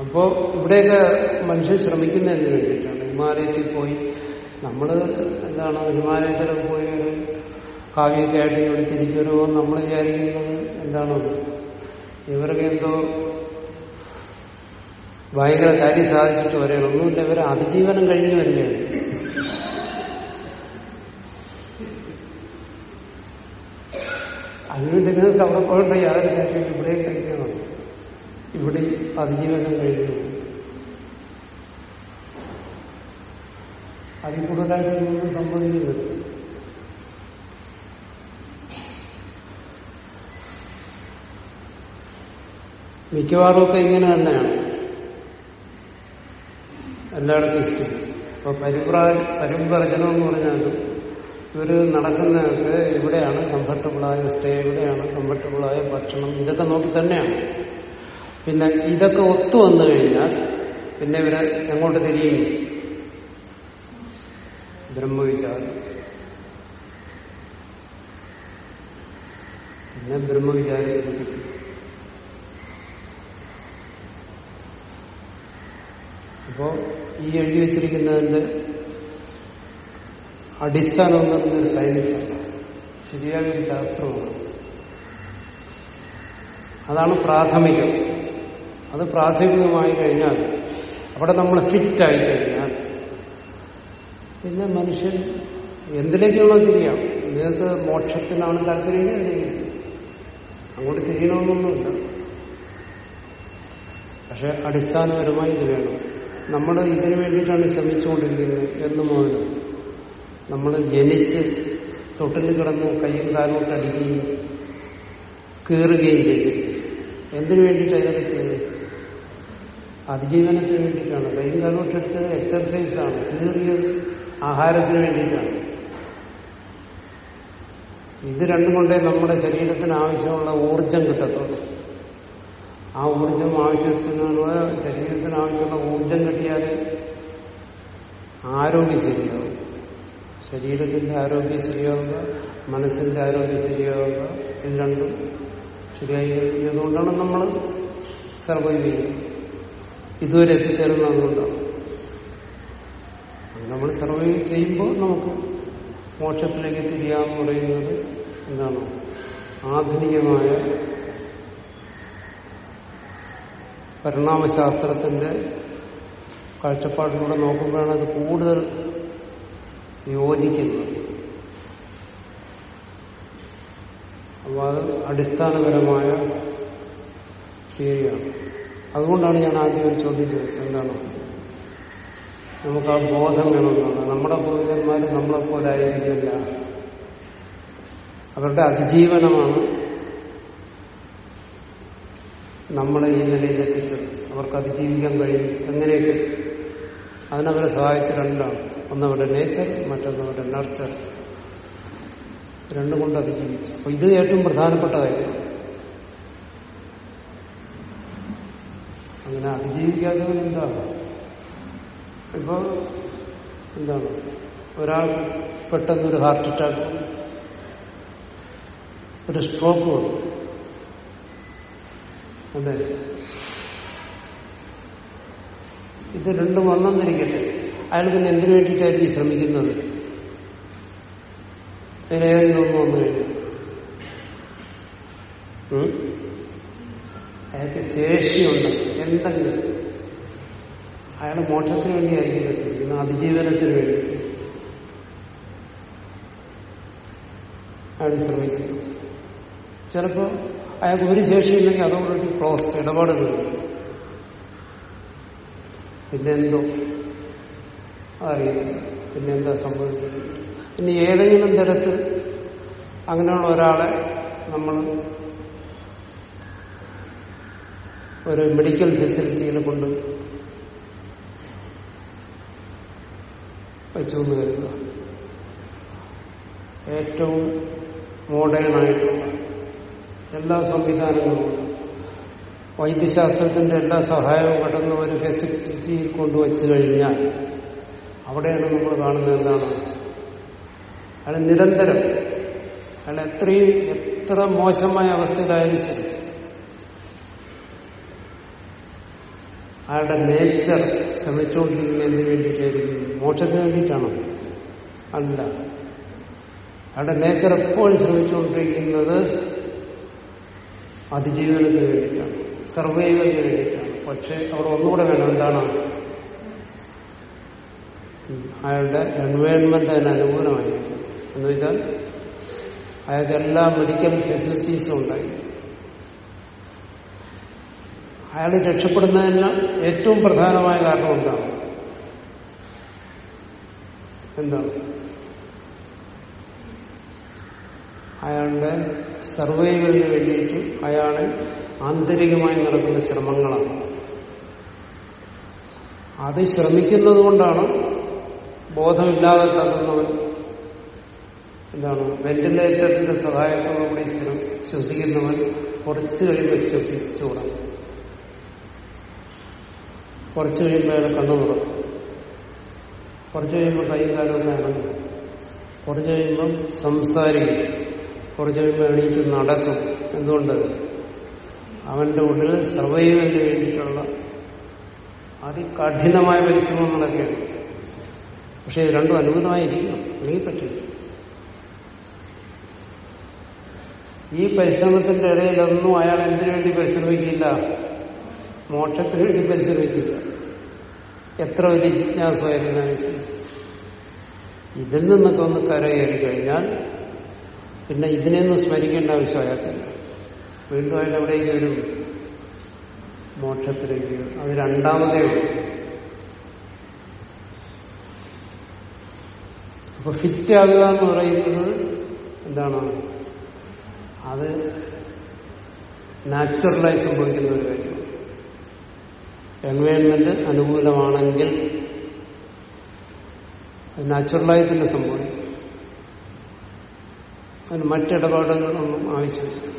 അപ്പോ ഇവിടെയൊക്കെ മനുഷ്യൻ ശ്രമിക്കുന്ന എന്തിനു വേണ്ടിയിട്ടാണ്. ഹിമാലയത്തിൽ പോയി നമ്മൾ എന്താണ് ഹിമാലയത്തിലൊക്കെ പോയി ഒരു കാവ്യൊക്കെ ആയിട്ട് ഇവിടെ തിരിച്ചു വരുമോ നമ്മൾ വിചാരിക്കുന്നത് എന്താണ്? ഇവർക്ക് എന്തോ ഭയങ്കര കാര്യം സാധിച്ചിട്ട് വരെയാണ് ഒന്നുമില്ല ഇവർ അതിജീവനം കഴിഞ്ഞു വരികയാണ്. അതിനുവേണ്ടി നിങ്ങൾക്ക് അവിടെ പോകേണ്ട യാതൊരു കാര്യം ഇവിടെ കഴിക്കണം ഇവിടെ അതിജീവനം കഴിഞ്ഞു. അതിൽ കൂടുതലായിട്ട് സംഭവിക്കുന്നത് മിക്കവാറും ഒക്കെ ഇങ്ങനെ തന്നെയാണ്. എല്ലായിടത്തും സ്ഥിതി ഇപ്പൊ പരിപ്രാ പരിപ്രചനം എന്ന് പറഞ്ഞാലും ഇവർ നടക്കുന്നതൊക്കെ ഇവിടെയാണ് കംഫർട്ടബിളായ സ്റ്റേ ഇവിടെയാണ് കംഫർട്ടബിളായ ഭക്ഷണം ഇതൊക്കെ നോക്കി തന്നെയാണ്. പിന്നെ ഇതൊക്കെ ഒത്തു വന്നു കഴിഞ്ഞാൽ പിന്നെ ഇവരെ എങ്ങോട്ട് തിരിയും. ബ്രഹ്മവിചാരം. പിന്നെ ബ്രഹ്മവിചാരം അപ്പോ ഈ എഴുതി വച്ചിരിക്കുന്നതിന്റെ അടിസ്ഥാനം എന്ന് പറയുന്നത് സയൻസാണ് ശരിയായ ഒരു ശാസ്ത്രമാണ് അതാണ് പ്രാഥമികം. അത് പ്രാഥമികമായി കഴിഞ്ഞാൽ അവിടെ നമ്മൾ ഫിറ്റായി കഴിഞ്ഞാൽ പിന്നെ മനുഷ്യൻ എന്തിലേക്കാണോ തിരിയാം? നിങ്ങൾക്ക് മോക്ഷത്തിനാണ് താല്പര്യം അങ്ങോട്ട് തിരിയണമെന്നൊന്നുമില്ല. പക്ഷെ അടിസ്ഥാനപരമായി ഇത് വേണം. നമ്മൾ ഇതിനു വേണ്ടിയിട്ടാണ് ശ്രമിച്ചുകൊണ്ടിരിക്കുന്നത് എന്ന് മുതൽ നമ്മൾ ജനിച്ച് തൊട്ടിൽ കിടന്ന് കയ്യും കാലോട്ട് അടിക്കുകയും കീറുകയും ചെയ്തു. എന്തിനു വേണ്ടിയിട്ടാണ് ഇതൊക്കെ ചെയ്തത് അതിജീവനത്തിന് വേണ്ടിയിട്ടാണ്. കാലോട്ട് എക്സർസൈസ് എക്സർസൈസാണ് കീറിയത് ആഹാരത്തിന് വേണ്ടിയിട്ടാണ്. ഇത് രണ്ടും കൊണ്ടേ നമ്മുടെ ശരീരത്തിന് ആവശ്യമുള്ള ഊർജം കിട്ടത്തുള്ളൂ. ആ ഊർജം ആവശ്യത്തിനുള്ള ശരീരത്തിന് ആവശ്യമുള്ള ഊർജം കിട്ടിയാൽ ആരോഗ്യം ശരിയാവും. ശരീരത്തിന്റെ ആരോഗ്യം ശരിയാവുക മനസ്സിന്റെ ആരോഗ്യം ശരിയാവുക ഇത് രണ്ടും ശരിയായി കഴിഞ്ഞതുകൊണ്ടാണ് നമ്മൾ സർവൈവ് ചെയ്യുന്നത്. ഇതുവരെ എത്തിച്ചേരുന്ന അതുകൊണ്ടാണ് നമ്മൾ സർവൈവ് ചെയ്യുമ്പോൾ നമുക്ക് മോക്ഷത്തിലേക്ക് തിരിയാന്ന് പറയുന്നത് എന്താണ്? ആധുനികമായ പരിണാമശാസ്ത്രത്തിന്റെ കാഴ്ചപ്പാടിലൂടെ നോക്കുമ്പോഴാണ് അത് കൂടുതൽ യോജിക്കുന്നത്. അപ്പോൾ അത് അടിസ്ഥാനപരമായ തിയറിയാണ്. അതുകൊണ്ടാണ് ഞാൻ ആദ്യം ഒരു ചോദ്യം ചോദിച്ചത്. എന്താണ്? നമുക്ക് ആ ബോധം വേണമെന്നാണ് നമ്മുടെ പൂർവികന്മാർ നമ്മളെപ്പോലെ ആയിരിക്കില്ല അവരുടെ അതിജീവനമാണ് നമ്മളെ ഈ നിലയിൽ എത്തിച്ചത്. അവർക്ക് അതിജീവിക്കാൻ കഴിയും. എങ്ങനെയൊക്കെ? അതിനവരെ സഹായിച്ച രണ്ടാണ്. ഒന്നവരുടെ നേച്ചർ മറ്റൊന്നവരുടെ നർച്ചർ രണ്ടും കൊണ്ട് അതിജീവിച്ചു. അപ്പൊ ഇത് ഏറ്റവും പ്രധാനപ്പെട്ട കാര്യമാണ് അങ്ങനെ അതിജീവിക്കാത്തവൻ എന്താണ്? ഇപ്പൊ എന്താണ്? ഒരാൾ പെട്ടെന്ന് ഒരു ഹാർട്ട് അറ്റാക്ക് ഒരു സ്ട്രോക്ക് വന്നു. അതെ. ഇത് രണ്ടും വന്നെന്നിരിക്കട്ടെ. അയാൾ പിന്നെ എന്തിനു വേണ്ടിയിട്ടായിരിക്കും ശ്രമിക്കുന്നത്? അതിലേതെങ്കിലും ഒന്ന് വന്നു കഴിഞ്ഞു? അയാൾക്ക് ശേഷിയുണ്ട് എന്തെങ്കിലും അയാൾ മോക്ഷത്തിന് വേണ്ടിയായിരിക്കില്ല ശ്രമിക്കുന്നത് അതിജീവനത്തിന് വേണ്ടി. അയാൾ ശ്രമിക്കുന്നു ചിലപ്പോ അയാൾക്ക് ഒരു ശേഷിയില്ലെങ്കിൽ അതോടൊരു ക്ലോസ് ഇടപാട് തീർന്നു പിന്നെ എന്തോ? അറിയില്ല പിന്നെ എന്താ സംഭവിക്കുന്നത് ഇനി ഏതെങ്കിലും തരത്തിൽ അങ്ങനെയുള്ള ഒരാളെ നമ്മൾ ഒരു മെഡിക്കൽ ഫെസിലിറ്റിയിൽ കൊണ്ട് വെച്ചു എന്ന് കരുതുക. ഏറ്റവും മോഡേൺ ആയിട്ടുള്ള എല്ലാ സംവിധാനങ്ങളും വൈദ്യശാസ്ത്രത്തിന്റെ എല്ലാ സഹായവും കടന്ന് ഒരു ഫെസിലിറ്റിയിൽ കൊണ്ടുവച്ചു കഴിഞ്ഞാൽ അവിടെയാണ് നമ്മൾ കാണുന്നത് എന്താണ്? അയാൾ നിരന്തരം അയാൾ എത്രയും എത്ര മോശമായ അവസ്ഥയിലായാലും ശരി അയാളുടെ നേച്ചർ ശ്രമിച്ചുകൊണ്ടിരിക്കുന്നതിന് വേണ്ടിയിട്ടായിരിക്കും. മോക്ഷത്തിന് വേണ്ടിയിട്ടാണോ? അല്ല. അയാളുടെ നേച്ചർ എപ്പോഴും ശ്രമിച്ചുകൊണ്ടിരിക്കുന്നത് അതിജീവനത്തിന് വേണ്ടിയിട്ടാണ്. സർവൈവലിന് വേണ്ടിയിട്ടാണ്. പക്ഷെ അവിടെ ഒന്നുകൂടെ വേണം. എന്താണ്? അയാളുടെ എൻവയോൺമെന്റ് അതിന് അനുകൂലമായിരിക്കും. എന്ന് വെച്ചാൽ അയാൾക്ക് എല്ലാ മെഡിക്കൽ ഫെസിലിറ്റീസും ഉണ്ടായി അയാൾ രക്ഷപ്പെടുന്നതിന് ഏറ്റവും പ്രധാനമായ കാരണം എന്താണ്? എന്താണ്? അയാളുടെ സർവൈവലിന് വേണ്ടിയിട്ട് അയാളെ ആന്തരികമായി നടക്കുന്ന ശ്രമങ്ങളാണ്. അത് ശ്രമിക്കുന്നത് കൊണ്ടാണ് ബോധമില്ലാതെ തകുന്നവൻ എന്താണ്? വെന്റിലേറ്ററിന്റെ സഹായത്തോടുകൂടി ശ്വസിക്കുന്നവൻ കുറച്ച് കഴിയുമ്പോൾ ശ്വസിച്ചു തുടങ്ങും കുറച്ച് കഴിയുമ്പോൾ അയാൾ കണ്ണു തുറക്കും. കുറച്ച് കഴിയുമ്പോൾ കൈയും കാലമൊക്കെ ഇണങ്ങും കുറച്ച് കഴിയുമ്പം സംസാരിക്കും. കുറച്ച് കഴിയുമ്പോൾ എണീറ്റ് നടക്കും. എന്തുകൊണ്ട്? അവന്റെ ഉള്ളിൽ സർവൈവലിന് വേണ്ടിയിട്ടുള്ള അതികഠിനമായ പരിശ്രമങ്ങളൊക്കെയാണ്. പക്ഷെ ഇത് രണ്ടും അനുകൂലമായിരിക്കണം. അല്ലെങ്കിൽ പറ്റില്ല. ഈ പരിശ്രമത്തിന്റെ ഇടയിലൊന്നും അയാൾ എന്തിനു വേണ്ടി പരിശ്രമിക്കില്ല? മോക്ഷത്തിന് വേണ്ടി പരിശ്രമിക്കില്ല. എത്ര വലിയ ജിജ്ഞാസമായിരുന്നാലും ശരി ഇതിൽ നിന്നൊക്കെ ഒന്ന് കരകയറി കഴിഞ്ഞാൽ പിന്നെ ഇതിനെയൊന്നും സ്മരിക്കേണ്ട ആവശ്യം വീണ്ടും അയാൾ എവിടേക്ക് വരും. മോക്ഷത്തിലേക്ക്. അത് രണ്ടാമതേ അപ്പൊ ഫിറ്റ് ആകുക എന്ന് പറയുന്നത് എന്താണ്? അത് നാച്ചുറലായി സംഭവിക്കുന്ന ഒരു കാര്യമാണ്. എൻവയോൺമെന്റ് അനുകൂലമാണെങ്കിൽ അത് നാച്ചുറലായി തന്നെ സംഭവിക്കും. അതിന് മറ്റിടപാടുകളൊന്നും ആവശ്യമില്ല.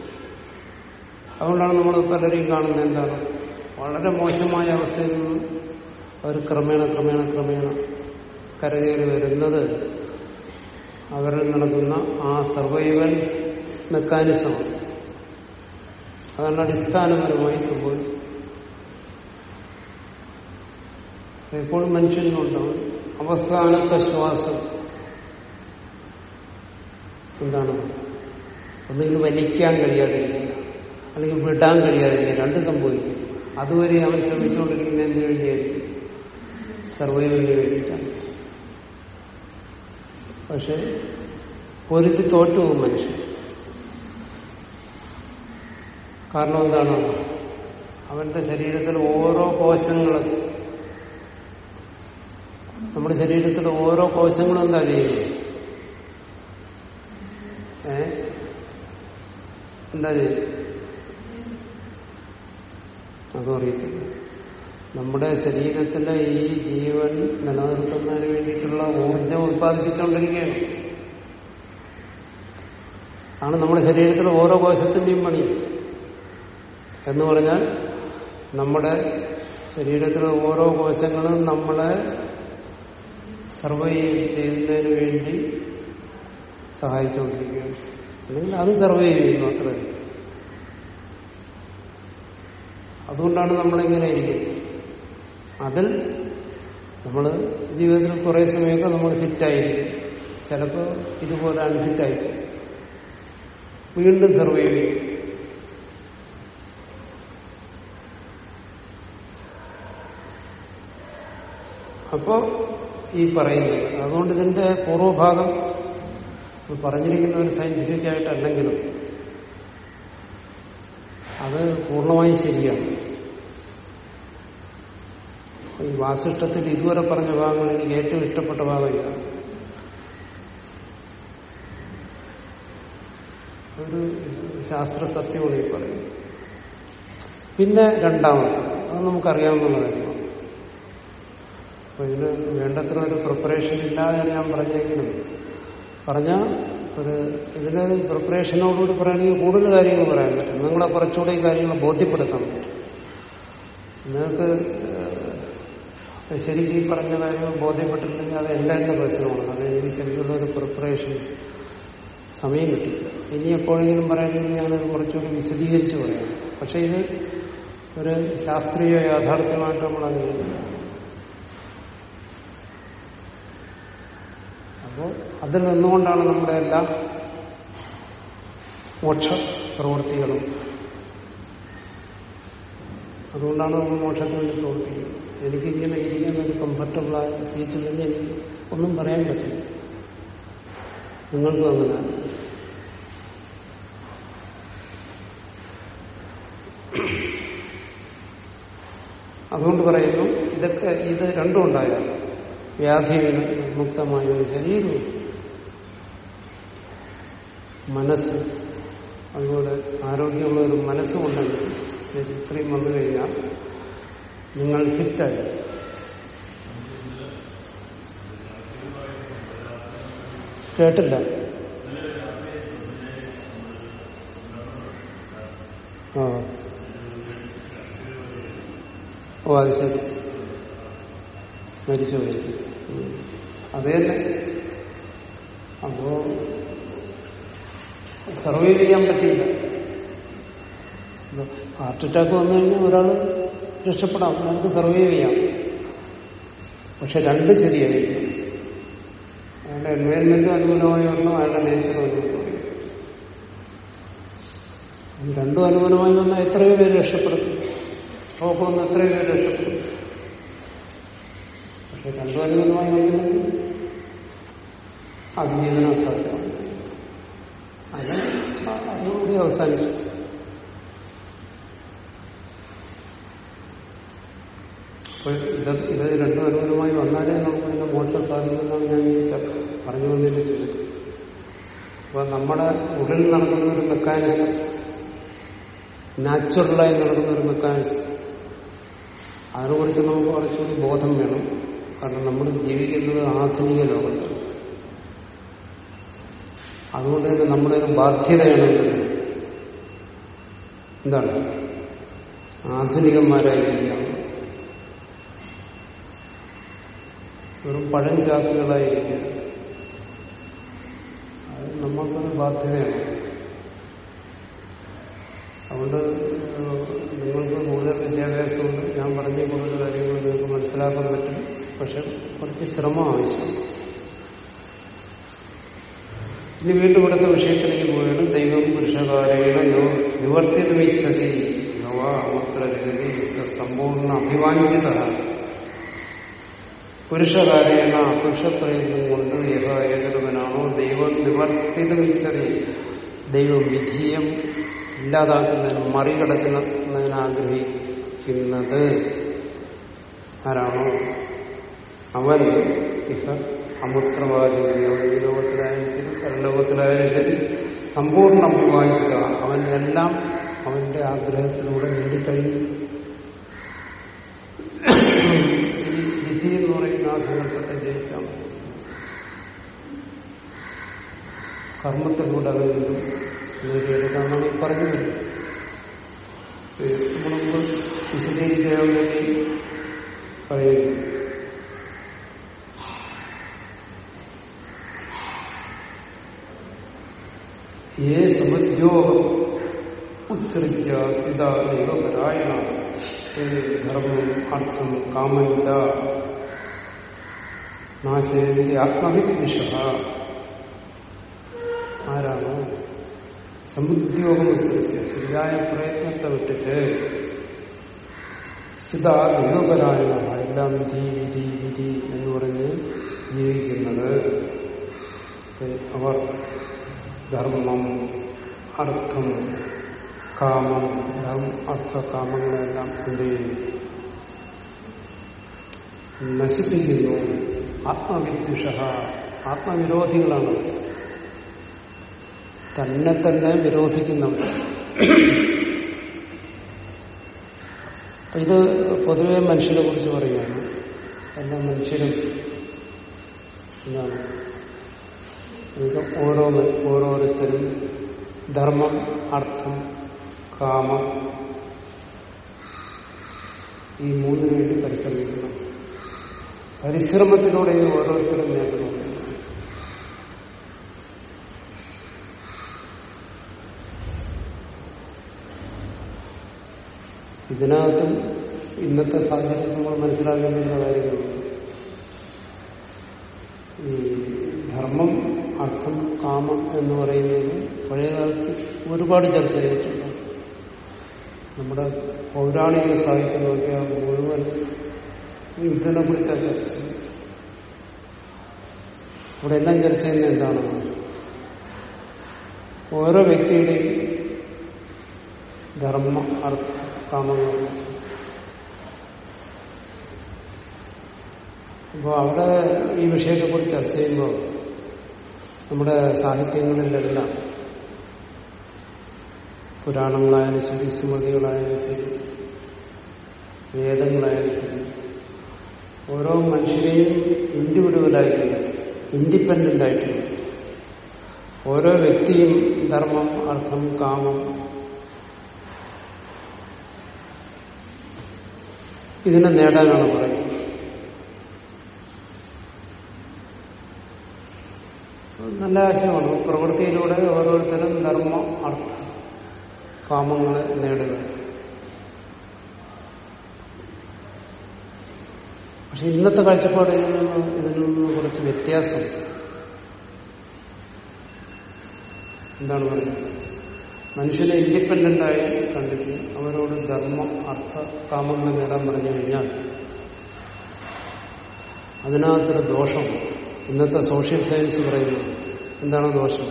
അതുകൊണ്ടാണ് നമ്മൾ പലരെയും കാണുന്നത് എന്താണ്? വളരെ മോശമായ അവസ്ഥയിൽ നിന്നും അവർ ക്രമേണ ക്രമേണ ക്രമേണ കരകയറി വരുന്നത് അവരിൽ നടക്കുന്ന ആ സർവൈവൽ മെക്കാനിസമാണ് അതാണ് അടിസ്ഥാനപരമായി സംഭവിക്കുന്നത്. എപ്പോഴും മനുഷ്യനുണ്ടാവും അവസാനത്തെ ശ്വാസം എന്താണ് ഒന്നുകിൽ വലിക്കാൻ കഴിയാതിരിക്കുക അല്ലെങ്കിൽ വിടാൻ കഴിയാതിരിക്കുക രണ്ട് സംഭവിക്കും. അതുവരെ അവൻ ശ്രമിച്ചുകൊണ്ടിരിക്കുന്ന എന്തിനു വേണ്ടിയായിരിക്കും? സർവൈവലിന് വേണ്ടിയിട്ടാണ്. പക്ഷെ പൊരുത്തി തോറ്റുപോകും മനുഷ്യൻ. കാരണം എന്താണ്? അവന്റെ ശരീരത്തിൽ ഓരോ കോശങ്ങളും നമ്മുടെ ശരീരത്തിലെ ഓരോ കോശങ്ങളും എന്താ ചെയ്യുന്നത്? എന്താ ചെയ്യുന്നത്? അതും അറിയത്തില്ല. നമ്മുടെ ശരീരത്തിലെ ഈ ജീവൻ നിലനിർത്തുന്നതിന് വേണ്ടിയിട്ടുള്ള ഊർജം ഉത്പാദിപ്പിച്ചുകൊണ്ടിരിക്കുകയാണ് ആണ് നമ്മുടെ ശരീരത്തിലെ ഓരോ കോശത്തിന്റെയും പണി. എന്ന് പറഞ്ഞാൽ നമ്മുടെ ശരീരത്തിലെ ഓരോ കോശങ്ങളും നമ്മളെ സർവൈവ് ചെയ്യുന്നതിന് വേണ്ടി സഹായിച്ചുകൊണ്ടിരിക്കുകയാണ്. അല്ലെങ്കിൽ അത് സർവൈവ് ചെയ്യുന്നു അത്രേ. അതുകൊണ്ടാണ് നമ്മളിങ്ങനെ ഇരിക്കുന്നത്. അതിൽ നമ്മൾ ജീവിതത്തിൽ കുറെ സമയമൊക്കെ നമ്മൾ ഫിറ്റായിരിക്കും ചിലപ്പോൾ ഇതുപോലെ അൺഫിറ്റായിരിക്കും വീണ്ടും സർവൈവ് ചെയ്യും. അപ്പോ ഈ പറയുന്നത്. അതുകൊണ്ട് ഇതിന്റെ പൂർവഭാഗം പറഞ്ഞിരിക്കുന്ന ഒരു സയന്റിഫിക് ആയിട്ടല്ലെങ്കിലും അത് പൂർണമായും ശരിയാണ്. ഈ വാസിഷ്ടത്തിൽ ഇതുവരെ പറഞ്ഞ ഭാഗങ്ങൾ എനിക്ക് ഏറ്റവും ഇഷ്ടപ്പെട്ട ഭാഗമില്ല ഒരു ശാസ്ത്ര സത്യമാണ് ഈ പറയുന്നത്. പിന്നെ രണ്ടാമത് അത് നമുക്കറിയാവുന്ന കാര്യമാണ്. അപ്പൊ ഇതിന് വേണ്ടത്ര ഒരു പ്രിപ്പറേഷൻ ഇല്ലാതെയാണ് ഞാൻ പറഞ്ഞേക്കുന്നത്. പറഞ്ഞാൽ ഒരു ഇതിനൊരു പ്രിപ്പറേഷനോടുകൂടി പറയുകയാണെങ്കിൽ കൂടുതൽ കാര്യങ്ങൾ പറയാൻ പറ്റും. നിങ്ങളെ കുറച്ചുകൂടി ഈ കാര്യങ്ങൾ ബോധ്യപ്പെടുത്താൻ പറ്റും. നിങ്ങൾക്ക് ശരിക്കും ഈ പറഞ്ഞ കാര്യങ്ങൾ ബോധ്യപ്പെട്ടില്ലെങ്കിൽ അത് എല്ലാവരുടെ പ്രശ്നമാണ്. അത് എനിക്ക് ശരിക്കുള്ള ഒരു പ്രിപ്പറേഷൻ സമയം കിട്ടി ഇനി എപ്പോഴെങ്കിലും പറയുകയാണെങ്കിൽ ഞാനത് കുറച്ചുകൂടി വിശദീകരിച്ച് പറയാം. പക്ഷെ ഇത് ഒരു ശാസ്ത്രീയ യാഥാർത്ഥ്യമായിട്ട് നമ്മൾ അംഗീകരിക്കില്ല അപ്പോൾ അതിൽ നിന്നുകൊണ്ടാണ് നമ്മുടെ എല്ലാ മോക്ഷ പ്രവൃത്തികളും അതുകൊണ്ടാണ് നമ്മൾ മോക്ഷത്തിന് വേണ്ടി പ്രവർത്തിക്കുന്നത്. എനിക്കിങ്ങനെ ഇരിക്കാൻ ഒരു കംഫർട്ടബിളായ നിന്ന് എനിക്ക് ഒന്നും പറയാൻ പറ്റില്ല. നിങ്ങൾക്കും അങ്ങനെ അതുകൊണ്ട് പറയുന്നു ഇതൊക്കെ ഇത് രണ്ടും ഉണ്ടായാൽ വ്യാധി മുക്തമായ ഒരു ശരീരവും മനസ്സ്. അതുപോലെ ആരോഗ്യമുള്ള ഒരു മനസ്സുമുണ്ടെങ്കിൽ ശരി ഇത്രയും വന്നു കഴിഞ്ഞാൽ നിങ്ങൾ ഹിറ്റായി. കേട്ടില്ല? ആ. ഓ അത് ശരി. മരിച്ചു പോയി അതേ അപ്പോ സർവൈവ് ചെയ്യാൻ പറ്റില്ല ഹാർട്ട് അറ്റാക്ക് വന്നു കഴിഞ്ഞാൽ ഒരാൾ രക്ഷപ്പെടാം. നമുക്ക് സർവൈവ് ചെയ്യാം. പക്ഷെ രണ്ട് ശരിയായിരിക്കും അയാളുടെ എൻവയൺമെന്റും അനുകൂലമായി വന്നു അയാളുടെ നേച്ചറും അനുകൂലമായി രണ്ടും അനുകൂലമായി വന്നാൽ എത്രയോ പേര് രക്ഷപ്പെടും. ഷോപ്പ് വന്ന് എത്രയോ പേര് രക്ഷപ്പെടും. രണ്ടും അനുകൂലമായി വന്നില്ലെങ്കിൽ അതിജീവനം അസാധ്യമാണ് അത് അതുകൂടി അവസാനിച്ചു. അപ്പോൾ ഇത് ഇത് രണ്ടും അനുകൂലമായി വന്നാലേ നമുക്ക് ഇതിന്റെ മോക്ഷം സാധിക്കുമെന്നാണ് ഞാൻ ചോദിച്ചത് പറഞ്ഞു വന്നതിന്റെ ചുരുക്കം അപ്പൊ നമ്മുടെ ഉള്ളിൽ നടക്കുന്ന ഒരു മെക്കാനിസം നാച്ചുറലായി നടക്കുന്ന ഒരു മെക്കാനിസം അതിനെക്കുറിച്ച് നമുക്ക് കുറച്ചുകൂടി ബോധം വേണം. കാരണം നമ്മൾ ജീവിക്കുന്നത് ആധുനിക ലോകത്താണ്. അതുകൊണ്ട് തന്നെ നമ്മുടെ ഒരു ബാധ്യതയാണ് എന്താണ്? ആധുനികന്മാരായിരിക്കാം. വെറും പഴഞ്ചാക്കുകളായിരിക്കുക അത് നമ്മൾക്കൊരു ബാധ്യതയാണ്. അതുകൊണ്ട് നിങ്ങൾക്ക് കൂടുതൽ വിദ്യാഭ്യാസമുണ്ട്. ഞാൻ പറഞ്ഞ കൂടുതൽ കാര്യങ്ങൾ നിങ്ങൾക്ക് മനസ്സിലാക്കാൻ പറ്റും. പക്ഷെ കുറച്ച് ശ്രമം ആവശ്യമാണ് ഇനി വീണ്ടും ഇവിടുത്തെ വിഷയത്തിലേക്ക് പോവുകയാണ്. ദൈവം പുരുഷകാരേണ നിവർത്തിതമിച്ചതി നവ അമുത്രരതി സമ്പൂർണ അഭിവാഞ്ചിത പുരുഷകാരേണ പുരുഷപ്രയോഗം കൊണ്ട് യഹ ഏതൊരുവനാണോ ദൈവം നിവർത്തിതമിച്ചതി ദൈവം വിധീയം ഇല്ലാതാക്കുന്നതിന് മറികടക്കുന്നതിനാഗ്രഹിക്കുന്നത് ആരാണോ? അവൻ ഇഹ അമുത്രവാദി ഈ ലോകത്തിലായാലും ശരി പരലോകത്തിലായാലും ശരി സമ്പൂർണം വിവാഹിക്കുക. അവൻ എല്ലാം അവന്റെ ആഗ്രഹത്തിലൂടെ നേടിക്കഴിഞ്ഞു. ഈ വിധി എന്ന് പറയുന്ന ആ സങ്കല്പത്തെ ജയിച്ചാൽ മതി. കർമ്മത്തിലൂടെ അവൻ നേടിയെടുക്കാമെന്നാണ് ഈ പറഞ്ഞത് നമ്മൾ വിശദീകരിക്കാൻ വേണ്ടി പറയുന്നു. ഏ സമുദ്യോഗം ഉത്സൃജ്യ സ്ഥിത ദൈവപരായണ. ധർമ്മം അർത്ഥം കാമഞ്ച നാശേന്ദ്രി ആത്മവിദ്വിഷ. ആരാണോ? സമുദ്യോഗം ഉത്സൃജ്യ ശരിയായ പ്രയത്നത്തെ വിട്ടിട്ട് സ്ഥിത ദൈവപരായണ. എല്ലാം വിധി വിധി എന്ന് പറഞ്ഞ് ജീവിക്കുന്നത്. അവർ ധർമ്മം അർത്ഥം കാമം അർത്ഥ കാമങ്ങളെല്ലാം എന്ത് ചെയ്യുന്നു നശിപ്പിക്കുന്നു. ആത്മവിദ്വിഷ ആത്മവിരോധികളാണ്. തന്നെ തന്നെ വിരോധിക്കുന്നവർ. ഇത് പൊതുവെ മനുഷ്യനെ കുറിച്ച് പറയുകയാണ്. എല്ലാ മനുഷ്യരും എന്താണ്? ഇത് ഓരോ ഓരോരുത്തരും ധർമ്മം അർത്ഥം കാമം ഈ മൂന്നിനു വേണ്ടി പരിശ്രമിക്കണം പരിശ്രമത്തിലൂടെ ഓരോരുത്തരും നേട്ടം ഇതിനകത്തും ഇന്നത്തെ സാഹചര്യത്തിൽ നമ്മൾ മനസ്സിലാക്കേണ്ടുന്ന കാര്യങ്ങളുണ്ട് ഈ ധർമ്മം അർത്ഥം കാമം എന്ന് പറയുന്നത് പഴയകാലത്ത് ഒരുപാട് ചർച്ച ചെയ്തിട്ടുണ്ട്. നമ്മുടെ പൗരാണിക സാഹിത്യം നോക്കിയാൽ മുഴുവൻ യുദ്ധത്തെ കുറിച്ചാണ് ചർച്ച ഇവിടെ എല്ലാം ചർച്ച ചെയ്യുന്നത് എന്താണ്? ഓരോ വ്യക്തിയുടെയും ധർമ്മ അർത്ഥ കാമങ്ങൾ. അപ്പോൾ അവിടെ ഈ വിഷയത്തെക്കുറിച്ച് ചർച്ച ചെയ്യുമ്പോൾ നമ്മുടെ സാഹിത്യങ്ങളിലെല്ലാം പുരാണങ്ങളായാലും ശരി സ്മൃതികളായാലും ശരി വേദങ്ങളായാലും ശരി ഓരോ മനുഷ്യരെയും ഇൻഡിവിജ്വലായിട്ടില്ല ഇൻഡിപെൻഡന്റ് ഓരോ വ്യക്തിയും ധർമ്മം അർത്ഥം കാമം. ഇതിനെ നേടാനാണ് പറയുന്നത്. നല്ല ആശയമാണ്. പ്രവൃത്തിയിലൂടെ ഓരോരുത്തരും ധർമ്മ അർത്ഥ കാമങ്ങളെ നേടുക പക്ഷെ ഇന്നത്തെ കാഴ്ചപ്പാട് ഇതിൽ നിന്ന് കുറച്ച് വ്യത്യാസം. എന്താണ് പറയുന്നത്? മനുഷ്യനെ ഇൻഡിപെൻഡന്റായി കണ്ടിട്ട് അവരോട് ധർമ്മ അർത്ഥ കാമങ്ങൾ നേടാൻ പറഞ്ഞു കഴിഞ്ഞാൽ അതിനകത്തൊരു ദോഷം. ഇന്നത്തെ സോഷ്യൽ സയൻസ് പറയുന്നത് എന്താണ് ദോഷം?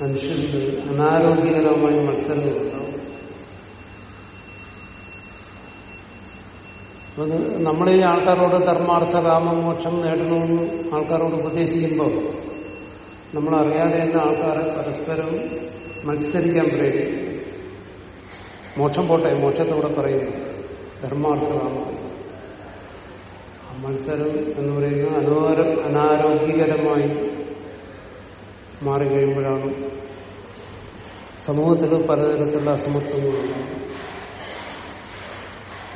മനുഷ്യർക്ക് അനാരോഗ്യകരമായ മത്സരങ്ങളുണ്ടാവും അത് നമ്മളെ ഈ ആൾക്കാരോട് ധർമാർത്ഥ കാമമോക്ഷം നേടണമെന്ന് ആൾക്കാരോട് ഉപദേശിക്കുമ്പോൾ നമ്മളറിയാതെ തന്നെ ആൾക്കാരെ പരസ്പരം മത്സരിക്കാൻ പ്രേരിക്കും മോക്ഷം പോട്ടെ മോക്ഷത്തോടെ പറയുന്നു. ധർമാർത്ഥ കാമം മത്സരം എന്ന് പറയുന്നത് അനാരോ അനാരോഗ്യകരമായി മാറിക്കഴിയുമ്പോഴാണ് സമൂഹത്തിൽ പലതരത്തിലുള്ള അസമത്വങ്ങളുണ്ട്.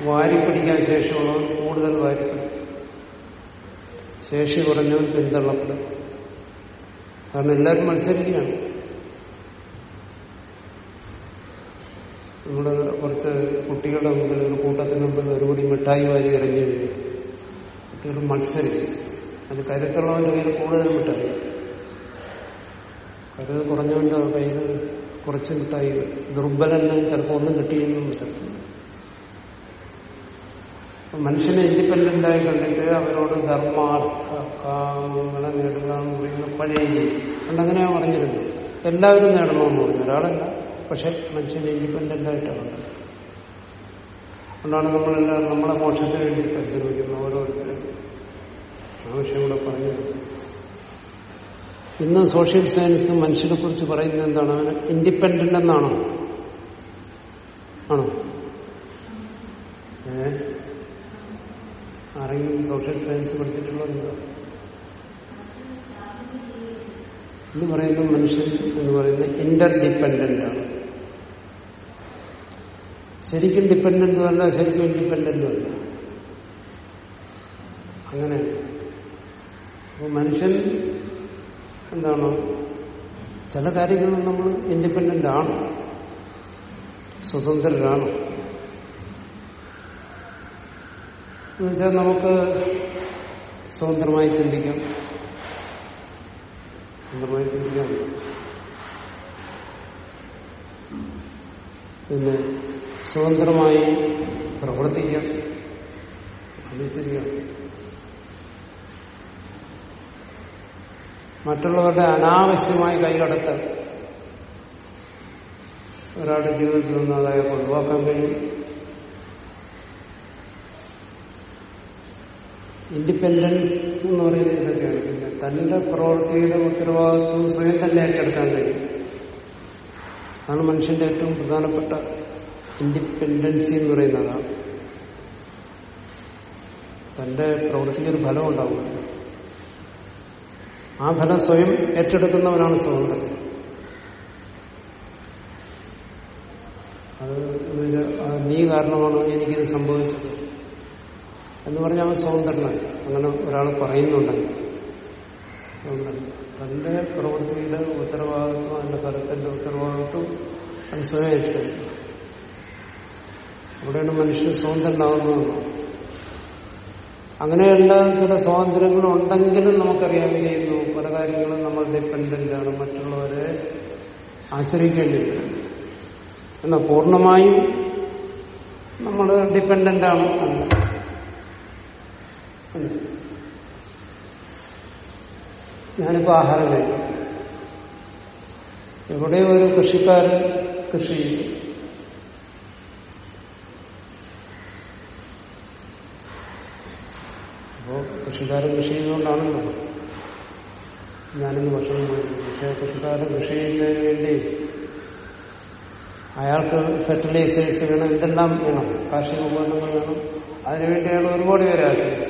വാരിപ്പിടിക്കാൻ ശേഷിയുള്ളവൻ കൂടുതൽ വാരിപ്പിടിക്കും ശേഷി കുറഞ്ഞവൻ പിന്തള്ളപ്പെടും. കാരണം എല്ലാവരും മത്സരിക്കുകയാണ്. നമ്മുടെ കുറച്ച് കുട്ടികളുടെ മുമ്പിൽ ഒരു കൂട്ടത്തിന് മുമ്പിൽ ഒരുപടി മിഠായി വാരി ഇറങ്ങി കഴിഞ്ഞു കുട്ടികൾ മത്സരിക്കും. അത് കരുത്തുള്ളവന്റെ കയ്യിൽ കൂടുതൽ മിഠായി. കരുത് കുറഞ്ഞവന്റെ കയ്യിൽ കുറച്ച് മിഠായി. ദുർബലന് ചിലപ്പോൾ ഒന്നും കിട്ടിയെന്നും പറ്റത്തില്ല മനുഷ്യനെ ഇൻഡിപെൻഡന്റ് ആയി കണ്ടിട്ട് അവരോട് ധർമാർത്ഥ കാമങ്ങളെ നേടുക എന്ന് പറയുന്ന പഴയ പണ്ടങ്ങനെയാ പറഞ്ഞിരുന്നു എല്ലാവരും നേടണമെന്ന് പറഞ്ഞു. ഒരാളല്ല. പക്ഷെ മനുഷ്യനെ ഇൻഡിപെൻഡന്റ് ആയിട്ടാണ് കണ്ടത്. അതുകൊണ്ടാണ് നമ്മളെല്ലാം നമ്മളെ മോക്ഷത്തിന് വേണ്ടി പരിശ്രമിക്കുന്നത് ഓരോരുത്തരും ആ വിഷയം കൂടെ പറഞ്ഞത് ഇന്ന് സോഷ്യൽ സയൻസ് മനുഷ്യനെ കുറിച്ച് പറയുന്നത് എന്താണ്? അവന് ഇൻഡിപെൻഡന്റ് എന്നാണോ? ആണോ? ഏ? ആരെങ്കിലും സോഷ്യൽ സയൻസ് പഠിച്ചിട്ടുള്ളതുണ്ടോ എന്ന് പറയുന്ന മനുഷ്യൻ എന്ന് പറയുന്നത് ഇന്റർ ഡിപ്പെൻഡന്റ് ആണ്. ശരിക്കും ഡിപ്പെൻഡന്റും അല്ല ശരിക്കും ഇൻഡിപെൻഡന്റ് അല്ല. അങ്ങനെ മനുഷ്യൻ എന്താണ്? ചില കാര്യങ്ങളിൽ നമ്മൾ ഇൻഡിപെൻഡന്റ് ആണ്. സ്വതന്ത്രരാണ്. എന്നുവെച്ചാൽ നമുക്ക് സ്വതന്ത്രമായി ചിന്തിക്കാം. സ്വന്തമായി ചിന്തിക്കാം. പിന്നെ സ്വതന്ത്രമായി പ്രവർത്തിക്കാം. അത് ശരിയാണ്. മറ്റുള്ളവരുടെ അനാവശ്യമായി കൈകടത്തൽ ഒരാളുടെ ജീവിതത്തിൽ നിന്ന് അതായത് ഒഴിവാക്കാൻ കഴിയും. ഇൻഡിപെൻഡൻസ് എന്ന് പറയുന്നത് ഇതൊക്കെയാണ്. പിന്നെ തന്റെ പ്രവൃത്തിയുടെ ഉത്തരവാദിത്വം സ്വയം തന്നെ ഏറ്റെടുക്കാൻ കഴിയും. അതാണ് മനുഷ്യന്റെ ഏറ്റവും പ്രധാനപ്പെട്ട ഇൻഡിപെൻഡൻസി എന്ന് പറയുന്നതാണ് തന്റെ പ്രവൃത്തിക്ക് ഒരു ഫലം ഉണ്ടാവും ആ ഫലം സ്വയം ഏറ്റെടുക്കുന്നവനാണ് സ്വതന്ത്രൻ അത് നീ കാരണമാണ് എനിക്കിത് സംഭവിച്ചത്. എന്ന് പറഞ്ഞാൽ അവൻ സ്വതന്ത്രനായി. അങ്ങനെ ഒരാൾ പറയുന്നുണ്ടെങ്കിൽ തന്റെ പ്രവൃത്തിയുടെ ഉത്തരവാദിത്വം അതിന്റെ ഫലത്തിന്റെ ഉത്തരവാദിത്വം അത് സ്വയം ഏറ്റെടുക്കും അവിടെയാണ് മനുഷ്യൻ സ്വതന്ത്രനാവുന്നതെന്ന് അങ്ങനെയുള്ള ചില സ്വാതന്ത്ര്യങ്ങൾ ഉണ്ടെങ്കിലും നമുക്കറിയാൻ കഴിയുന്നു പല കാര്യങ്ങളും നമ്മൾ ഡിപ്പെൻഡന്റാണ് മറ്റുള്ളവരെ ആശ്രയിക്കേണ്ടി വരും എന്നാൽ പൂർണമായും നമ്മൾ ഡിപ്പെൻഡന്റാണ് ഞാനിപ്പോ ആഹാരം കഴിക്കും. എവിടെയോ ഒരു കൃഷിക്കാരൻ കൃഷി ചെയ്യും അപ്പോ കൃഷിക്കാരൻ കൃഷി ചെയ്തുകൊണ്ടാണല്ലോ ഞാനിന്ന് ഭക്ഷണം കഴിക്കും പക്ഷേ കൃഷിക്കാരൻ കൃഷി ചെയ്യുന്നതിന് വേണ്ടി അയാൾക്ക് ഫെർട്ടിലൈസേഴ്സ് വേണം എന്തെല്ലാം വേണം. കാർഷിക ഉപകരണങ്ങൾ വേണം. അതിനുവേണ്ടി അയാൾ ഒരുപാട് പേരെ ആശ്രയിച്ചു.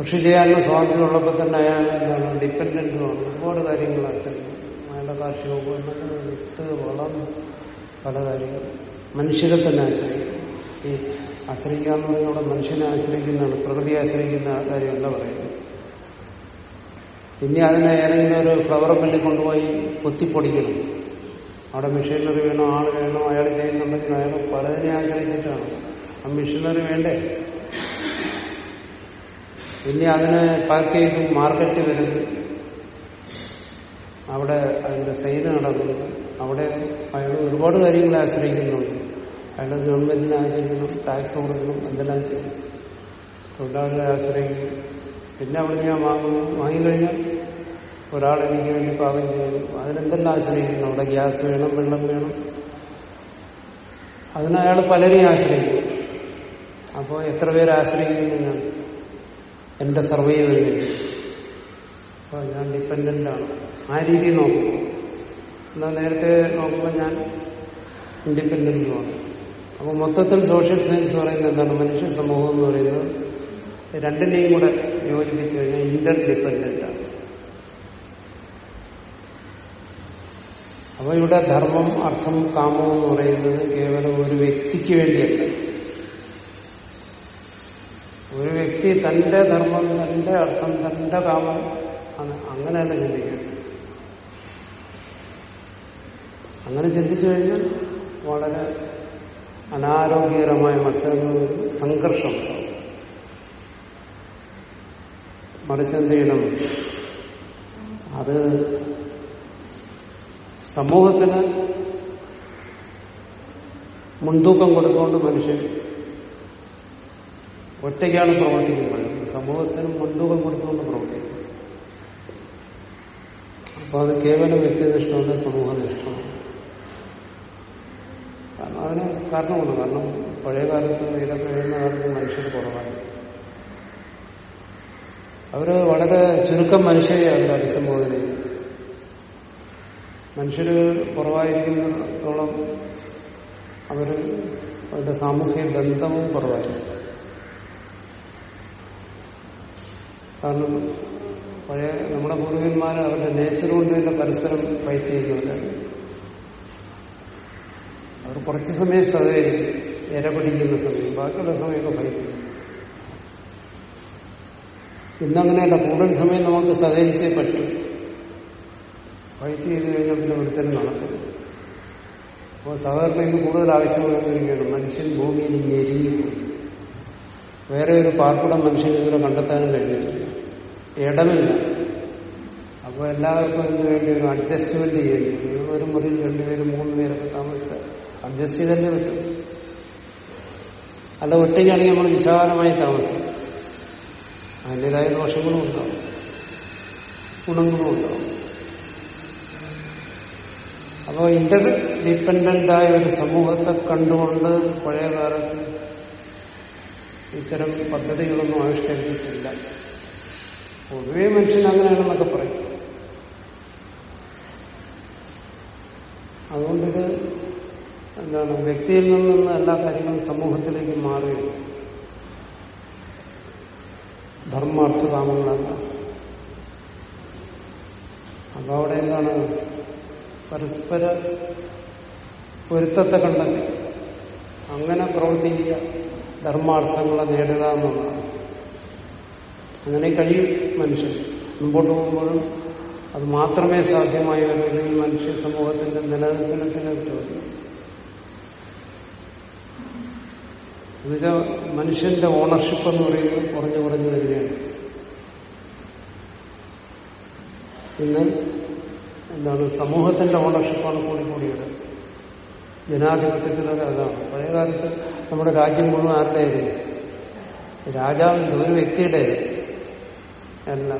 കൃഷി ചെയ്യാനുള്ള സ്വാതന്ത്ര്യം ഉള്ളപ്പോൾ തന്നെ അയാൾ എന്താണ് ഡിപ്പെൻഡന്റുമാണ് ഒരുപാട് കാര്യങ്ങൾ ആശ്രയിക്കും അയാളുടെ കാർഷിക ഉപകരണങ്ങൾ വിത്ത് വളം പല കാര്യങ്ങൾ മനുഷ്യരെ തന്നെ ആശ്രയിക്കും ഈ ആശ്രയിക്കുക എന്ന് പറഞ്ഞാൽ അവിടെ മനുഷ്യനെ ആശ്രയിക്കുന്നതാണ് പ്രകൃതിയെ ആശ്രയിക്കുന്ന കാര്യമല്ല പറയുന്നത്. പിന്നെ അതിനെ ഏതെങ്കിലും ഒരു ഫ്ലവർ മില്ലിൽ കൊണ്ടുപോയി കൊത്തിപ്പൊടിക്കണം. അവിടെ മെഷീനറി വേണോ ആൾ വേണോ അയാൾ ചെയ്യുന്നുണ്ടെങ്കിൽ അയാൾ പലതിനെ ആശ്രയിച്ചിട്ടാണ്. ആ മെഷീനറി വേണ്ടേ? പിന്നെ അതിനെ പാക്ക് ചെയ്ത് മാർക്കറ്റ് വരുന്നത് അവിടെ അതിന്റെ സെയിൽ നടക്കുന്നത് അവിടെ അയാൾ ഒരുപാട് കാര്യങ്ങളെ ആശ്രയിക്കുന്നുണ്ട്. അയാൾ ഗവൺമെന്റിനെ ആശ്രയിക്കണം ടാക്സ് കൊടുക്കണം എന്തെല്ലാം ചെയ്യും തൊഴിലാളികളെ ആശ്രയിക്കും പിന്നെ അവിടെ ഞാൻ വാങ്ങുന്നു വാങ്ങിക്കഴിഞ്ഞാൽ ഒരാൾ എനിക്ക് വേണ്ടി പാകം ചെയ്യുന്നു അതിനെന്തെല്ലാം ആശ്രയിക്കുന്നു? അവിടെ ഗ്യാസ് വേണം വെള്ളം വേണം. അതിന് അയാൾ പലരെയും ആശ്രയിക്കും. അപ്പോൾ എത്ര പേരെ ആശ്രയിക്കുന്നു ഞാൻ? എന്റെ വേണ്ടി അപ്പോൾ ഞാൻ ഡിപ്പെൻഡന്റാണ് ആ രീതിയിൽ നോക്കും. എന്നാൽ നേരത്തെ നോക്കുമ്പോൾ ഞാൻ ഇൻഡിപെൻഡന്റുമാണ് അപ്പോൾ മൊത്തത്തിൽ സോഷ്യൽ സയൻസ് പറയുന്നത് എന്താണ്? മനുഷ്യ സമൂഹം എന്ന് പറയുന്നത് രണ്ടിനെയും കൂടെ യോജിപ്പിച്ചു കഴിഞ്ഞാൽ ഇന്റർ ഡിപ്പെൻഡന്റ് ആണ്. അപ്പൊ ഇവിടെ ധർമ്മം അർത്ഥം കാമം എന്ന് പറയുന്നത് കേവലം ഒരു വ്യക്തിക്ക് വേണ്ടിയല്ല. ഒരു വ്യക്തി തന്റെ ധർമ്മം തന്റെ അർത്ഥം തന്റെ കാമം അങ്ങനെയല്ല ചിന്തിക്കുന്നത്. അങ്ങനെ ചിന്തിച്ചു കഴിഞ്ഞാൽ വളരെ അനാരോഗ്യകരമായ മത്സരങ്ങളിൽ സംഘർഷം. മറിച്ചെന്ത് ചെയ്യണം? അത് സമൂഹത്തിന് മുൻതൂക്കം കൊടുത്തുകൊണ്ട് മനുഷ്യൻ ഒറ്റയ്ക്കാണ് പ്രവർത്തിക്കുന്നത്. സമൂഹത്തിന് മുൻതൂക്കം കൊടുത്തുകൊണ്ട് പ്രവർത്തിക്കുന്നത് അപ്പൊ അത് കേവലം വ്യക്തിനിഷ്ഠമല്ല സമൂഹനിഷ്ഠമാണ് കാരണം അതിന് കാരണമുണ്ട്. കാരണം പഴയ കാലത്ത് ഇതൊക്കെ എഴുതുന്ന കാലത്ത് മനുഷ്യർ കുറവാണ്. അവർ വളരെ ചുരുക്കം മനുഷ്യരെ അവർ അഭിസംബോധന ചെയ്യും. മനുഷ്യര് കുറവായിരിക്കുന്നിടത്തോളം അവർ അവരുടെ സാമൂഹ്യ ബന്ധവും കുറവായിരിക്കും. കാരണം പഴയ നമ്മുടെ പൂർവികന്മാർ അവരുടെ നേച്ചർ കൊണ്ട് തന്നെ പരസ്പരം ഫൈറ്റ് ചെയ്യുന്നവരാണ്. അവർ കുറച്ച് സമയം സഹകരിക്കും ഇര പിടിക്കുന്ന സമയം. ബാക്കിയുള്ള സമയമൊക്കെ ഭയക്കും ഇന്നങ്ങനെയല്ല കൂടുതൽ സമയം നമുക്ക് സഹകരിച്ചേ പറ്റും. ഫൈറ്റ് ചെയ്ത് കഴിഞ്ഞാൽ പിന്നെ ഒരുത്തരം നടക്കും അപ്പോൾ സഹകരണം ഇന്ന് കൂടുതൽ ആവശ്യമുള്ളതിരിക്കുകയാണ് മനുഷ്യൻ ഭൂമിയിൽ ഞെരിഞ്ഞു വേറെ ഒരു പാർപ്പിടം മനുഷ്യന് ഇതുവരെ കണ്ടെത്താനും കഴിഞ്ഞിട്ടില്ല. ഇടമില്ല. അപ്പോൾ എല്ലാവർക്കും അതിന് വേണ്ടി ഒരു അഡ്ജസ്റ്റ്മെന്റ് ചെയ്യേണ്ടി. ഒരു മുറിയിൽ രണ്ടുപേരും മൂന്ന് പേരൊക്കെ താമസിച്ച അഡ്ജസ്റ്റ് ചെയ്തല്ലേ പറ്റും. അല്ല ഒറ്റയ്ക്കാണെങ്കിൽ നമ്മൾ വിശാലമായി താമസിക്കും. അതിന്റെതായ ദോഷങ്ങളും ഉണ്ടാവും. ഗുണങ്ങളും ഉണ്ടാവും. അപ്പോൾ ഇന്റർ ഡിപ്പെൻഡന്റ് ഒരു സമൂഹത്തെ കണ്ടുകൊണ്ട് പഴയ കാലത്ത് ഇത്തരം പദ്ധതികളൊന്നും ആവിഷ്കരിച്ചിട്ടില്ല. പൊതുവെ മനുഷ്യൻ അങ്ങനെയാണെന്നൊക്കെ പറയും. അതുകൊണ്ടിത് എന്താണ്? വ്യക്തിയിൽ നിന്നും എല്ലാ കാര്യങ്ങളും സമൂഹത്തിലേക്ക് മാറി ധർമാർത്ഥ കാമങ്ങളല്ല അപ്പൊ അവിടെ എന്താണ്? പരസ്പര പൊരുത്തത്തെ കണ്ടെത്തി. അങ്ങനെ പ്രവർത്തിക്കുക ധർമാർത്ഥങ്ങളെ നേടുക എന്നുള്ളതാണ്. അങ്ങനെ കഴിയും മനുഷ്യൻ. മുമ്പോട്ട് പോകുമ്പോഴും അത് മാത്രമേ സാധ്യമായി വരൂ മനുഷ്യ സമൂഹത്തിന്റെ നിലനിൽപ്പിനത്തിന് ചോദ്യം എന്നുവെച്ചാൽ മനുഷ്യന്റെ ഓണർഷിപ്പ് എന്ന് പറയുന്നത് കുറഞ്ഞു കുറഞ്ഞു വരികയാണ്. ഇന്ന് എന്താണ്? സമൂഹത്തിന്റെ ഓണർഷിപ്പാണ് കൂടി കൂടി വരിക ജനാധിപത്യത്തിലൊക്കെ അതാണ്. പഴയ കാലത്ത് നമ്മുടെ രാജ്യം മുഴുവൻ ആരുടെയായിരുന്നു രാജാവിന്റെ ഒരു വ്യക്തിയുടെ അല്ല.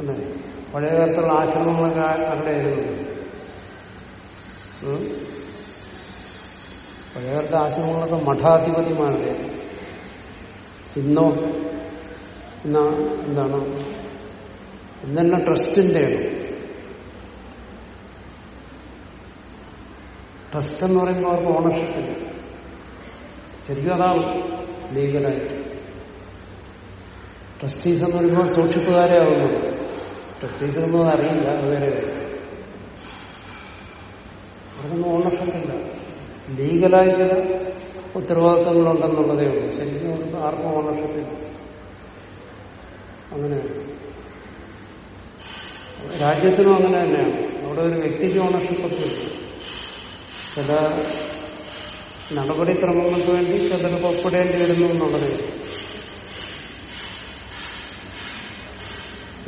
അല്ലേ? പഴയ കാലത്തുള്ള ആശ്രമങ്ങളൊക്കെ ആരുടെയായിരുന്നു ഉം? പഴയ കാലത്തെ ആശ്രമങ്ങളൊക്കെ മഠാധിപതിമാരുടെ ഇന്നോ ഇന്ന് എന്താണ് ഇന്നെ ട്രസ്റ്റിന്റെയാണ് ട്രസ്റ്റ് എന്ന് പറയുമ്പോൾ അവർക്ക് ഓണർഷിപ്പ് ഇല്ല. ശരിക്കും അതാണ് ലീഗലായിട്ട്. ട്രസ്റ്റീസ് എന്ന് പറയുമ്പോൾ സൂക്ഷിപ്പുകാരെ ആവുന്നത് ട്രസ്റ്റീസ് ഒന്നും അറിയില്ല അത് വേറെ അവർക്കൊന്നും ഓണർഷിപ്പ് ഇല്ല. ലീഗലായി ചില ഉത്തരവാദിത്തങ്ങളുണ്ടെന്നുള്ളതേ ഉള്ളൂ. ശരിക്കും അവർക്ക് ആർക്കും ഓണർഷിപ്പ് ഇല്ല അങ്ങനെയാണ് രാജ്യത്തിനും അങ്ങനെ തന്നെയാണ്. അവിടെ ഒരു വ്യക്തിക്ക് ഓണർഷിപ്പ് ഒക്കെ ഉണ്ട്. ചില നടപടിക്രമങ്ങൾക്ക് വേണ്ടി ചിലർക്ക് ഒപ്പിടേണ്ടി വരുന്നു എന്നുള്ളത്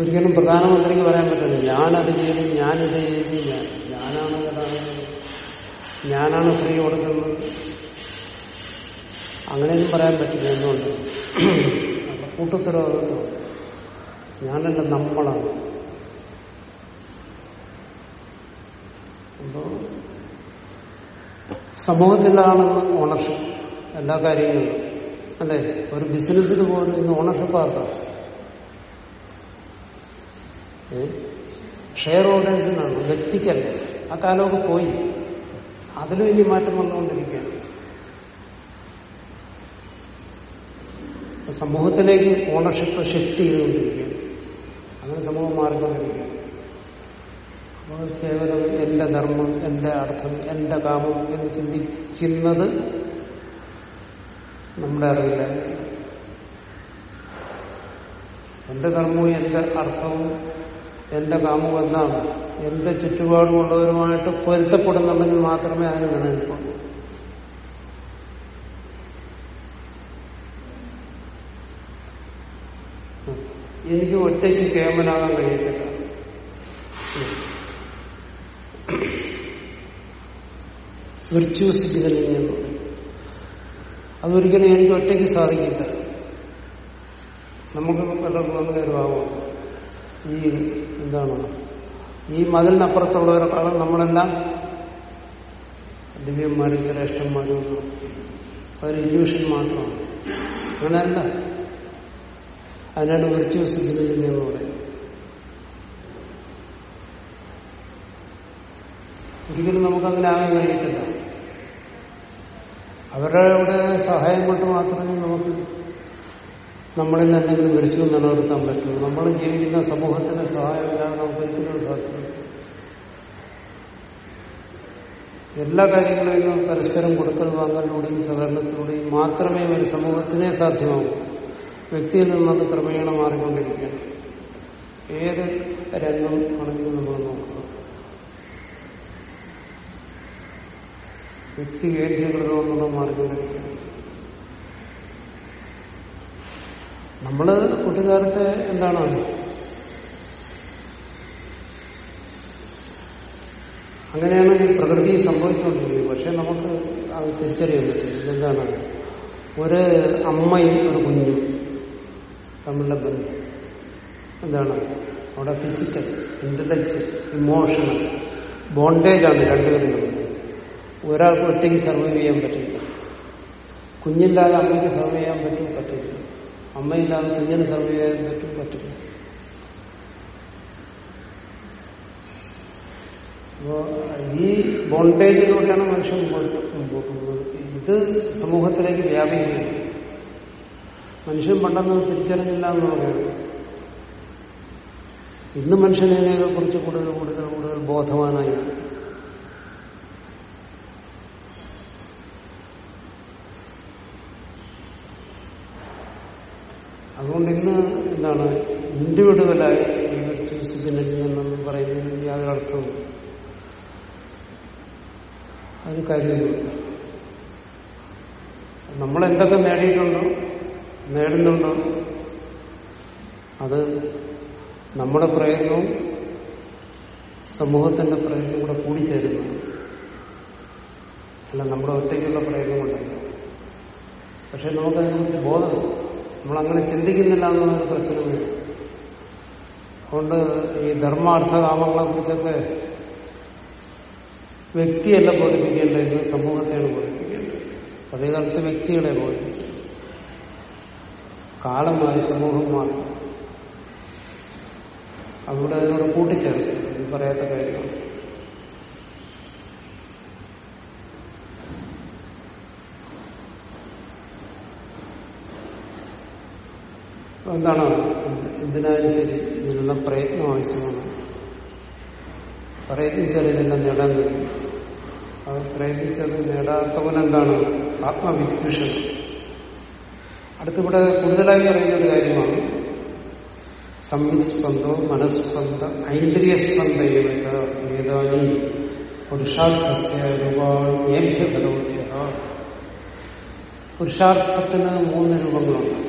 ഒരിക്കലും പ്രധാനമന്ത്രിക്ക് പറയാൻ പറ്റില്ല ഞാനത് ചെയ്തു ഞാനിത് ചെയ്തു ഞാൻ ഞാനാണ് പ്രധാനമന്ത്രി ഞാനാണ് ഫ്രീ കൊടുക്കുന്നത്. അങ്ങനെയൊന്നും പറയാൻ പറ്റില്ല എന്തുകൊണ്ട്? അപ്പൊ കൂട്ടുത്തരവാദിത്വം ഞാനല്ല നമ്മളാണ്. അപ്പോ സമൂഹത്തിലാണെന്ന് ഓണർഷിപ്പ് എല്ലാ കാര്യങ്ങളും. അല്ലെ? ഒരു ബിസിനസ്സിൽ പോലും ഇന്ന് ഓണർഷിപ്പ് ആർക്കാം? ഷെയർ ഹോൾഡേഴ്സിനാണ് വ്യക്തിക്കല്ല. ആ കാലമൊക്കെ പോയി. അതിലും ഇനി മാറ്റം വന്നുകൊണ്ടിരിക്കുകയാണ്. സമൂഹത്തിലേക്ക് ഓണർഷിപ്പ് ഷിഫ്റ്റ് ചെയ്തുകൊണ്ടിരിക്കുകയാണ്. അങ്ങനെ സമൂഹം മാറിക്കൊണ്ടിരിക്കുകയാണ്. അപ്പോൾ കേവലം എന്റെ ധർമ്മം എന്റെ അർത്ഥം എന്റെ കാമം എന്ന് ചിന്തിക്കുന്നത് നമ്മുടെ അറിവില്ല. എന്റെ ധർമ്മവും എന്റെ അർത്ഥവും എന്റെ കാമം എന്താണ്? എന്റെ ചുറ്റുപാടുമുള്ളവരുമായിട്ട് പൊരുത്തപ്പെടുന്നുണ്ടെങ്കിൽ മാത്രമേ അതിന് നിലനിൽപ്പുള്ളൂ എനിക്ക് ഒറ്റയ്ക്ക് കേമനാകാൻ കഴിയത്തില്ല. വിർച്യൂസ് അതൊരിക്കലും എനിക്ക് ഒറ്റയ്ക്ക് സാധിക്കില്ല. നമുക്ക് പലർക്കും അങ്ങനെ ഒരു ഭാവം ഈ എന്താണ്? ഈ മതിലിനപ്പുറത്തുള്ളവരെക്കാളും നമ്മളെല്ലാം ദിവ്യന്മാരും ശ്രേഷ്ഠന്മാരും അതൊരു ഇല്യൂഷൻ മാത്രമാണ്. അങ്ങനെയല്ല. അതിനാണ് വിർച്യൂസ് ഡിവലിംഗ് എന്ന് പറയുന്നത് ഒരിക്കലും നമുക്കങ്ങനെ ആകാൻ കഴിയത്തില്ല. അവരുടെ സഹായം കൊണ്ട് മാത്രമേ നമുക്ക് നമ്മളിൽ എന്തെങ്കിലും വിരിച്ചു നിലനിർത്താൻ പറ്റുള്ളൂ നമ്മൾ ജീവിക്കുന്ന സമൂഹത്തിന്റെ സഹായമില്ലാതെ നമുക്ക് ഒരിക്കലും സാധ്യമല്ല എല്ലാ കാര്യങ്ങളിലും പരസ്പരം കൊടുക്കൽ വാങ്ങലിലൂടെയും സഹകരണത്തിലൂടെയും മാത്രമേ ഒരു സമൂഹത്തിനെ സാധ്യമാകൂ. വ്യക്തിയിൽ നിന്നത് ക്രമേണ മാറിക്കൊണ്ടിരിക്കുകയാണ്. ഏത് രംഗം ആണെങ്കിലും നമ്മൾ നോക്കുക വ്യക്തി കേന്ദ്രീകൃതമെന്നുള്ള മാറിക്കൊണ്ടിരിക്കുകയാണ്. നമ്മൾ കുട്ടിക്കാലത്തെ എന്താണ് അങ്ങനെയാണ് ഈ പ്രകൃതി സംഭവിച്ചുകൊണ്ടിരിക്കുന്നത്. പക്ഷെ നമുക്ക് അത് തിരിച്ചറിയാൻ ഇതെന്താണ്? ഒരു അമ്മയും ഒരു കുഞ്ഞും തമ്മിലുള്ള ബന്ധം. എന്താണ്? അവിടെ ഫിസിക്കൽ ഇന്റലക്ച്വൽ ഇമോഷണൽ ബോണ്ടേജാണ് രണ്ടുപേരും തമ്മിൽ. ഒരാൾക്ക് ഒറ്റയ്ക്ക് സർവൈവ് ചെയ്യാൻ പറ്റില്ല. കുഞ്ഞില്ലാതെ അമ്മയ്ക്ക് സർവൈവ് ചെയ്യാൻ പറ്റും പറ്റില്ല. അമ്മയില്ലാതെ എങ്ങനെ സർവൈവ് ചെയ്യാൻ പറ്റും പറ്റില്ല. അപ്പോ ഈ ബോണ്ടേജിലൂടെയാണ് മനുഷ്യൻ മുമ്പോട്ട് പോകുന്നത് ഇത് സമൂഹത്തിലേക്ക് വ്യാപിക്കുകയാണ്. മനുഷ്യൻ പണ്ടെന്ന് തിരിച്ചറിഞ്ഞില്ല എന്നുള്ളതാണ് ഇന്ന് മനുഷ്യനെ കുറിച്ച് കൂടുതൽ കൂടുതൽ കൂടുതൽ ബോധവാനായി. അതുകൊണ്ട് ഇന്ന് എന്താണ് ഇൻഡിവിജ്വലായി വിശ്വസിക്കുന്നില്ലെന്നൊന്നും പറയുന്നതിന് യാതൊരു അർത്ഥവും അതിന് കാര്യമൊന്നുമില്ല നമ്മൾ എന്തൊക്കെ നേടിയിട്ടുണ്ടോ നേടുന്നുണ്ടോ അത് നമ്മുടെ പ്രയത്നവും സമൂഹത്തിന്റെ പ്രയത്നം കൂടെ കൂടിച്ചേരുന്നു. അല്ല നമ്മുടെ ഒറ്റയ്ക്കുള്ള പ്രയത്നം കൊണ്ടല്ല. പക്ഷെ നമുക്കതിനെക്കുറിച്ച് ബോധം നമ്മളങ്ങനെ ചിന്തിക്കുന്നില്ല എന്നുള്ളൊരു പ്രശ്നമില്ല അതുകൊണ്ട് ഈ ധർമാർത്ഥ കാമങ്ങളെ കുറിച്ചൊക്കെ വ്യക്തിയല്ല ബോധിപ്പിക്കേണ്ടത് സമൂഹത്തെയാണ് ബോധിപ്പിക്കേണ്ടത്. പഴയകാലത്ത് വ്യക്തികളെ ബോധിപ്പിച്ചു കാലം മാറി സമൂഹം മാറി. അവിടെ അതിനോട് കൂട്ടിച്ചേർത്ത് പറയാത്ത കാര്യമാണ് എന്താണ്? എന്തിനായാലും ശരി ഇതിനുള്ള പ്രയത്നം ആവശ്യമാണ്? പ്രയത്നിച്ചാൽ ഇതെല്ലാം നേടാൻ കഴിയും. അത് പ്രയത്നിച്ചത് നേടാത്തവൻ എന്താണ്? ആത്മവിദ്വേഷം. അടുത്തിവിടെ കൂടുതലായി പറയുന്ന ഒരു കാര്യമാണ്. സംവിസ്പന്ദോ മനസ്പന്ദ ഐന്ദ്രിയസ്പന്ദ ഏതാനി പുരുഷാർത്ഥസ്യ രൂപാണ്യേഭ്യഫലോദ്യ പുരുഷാർത്ഥത്തിന് മൂന്ന് രൂപങ്ങളുണ്ട്.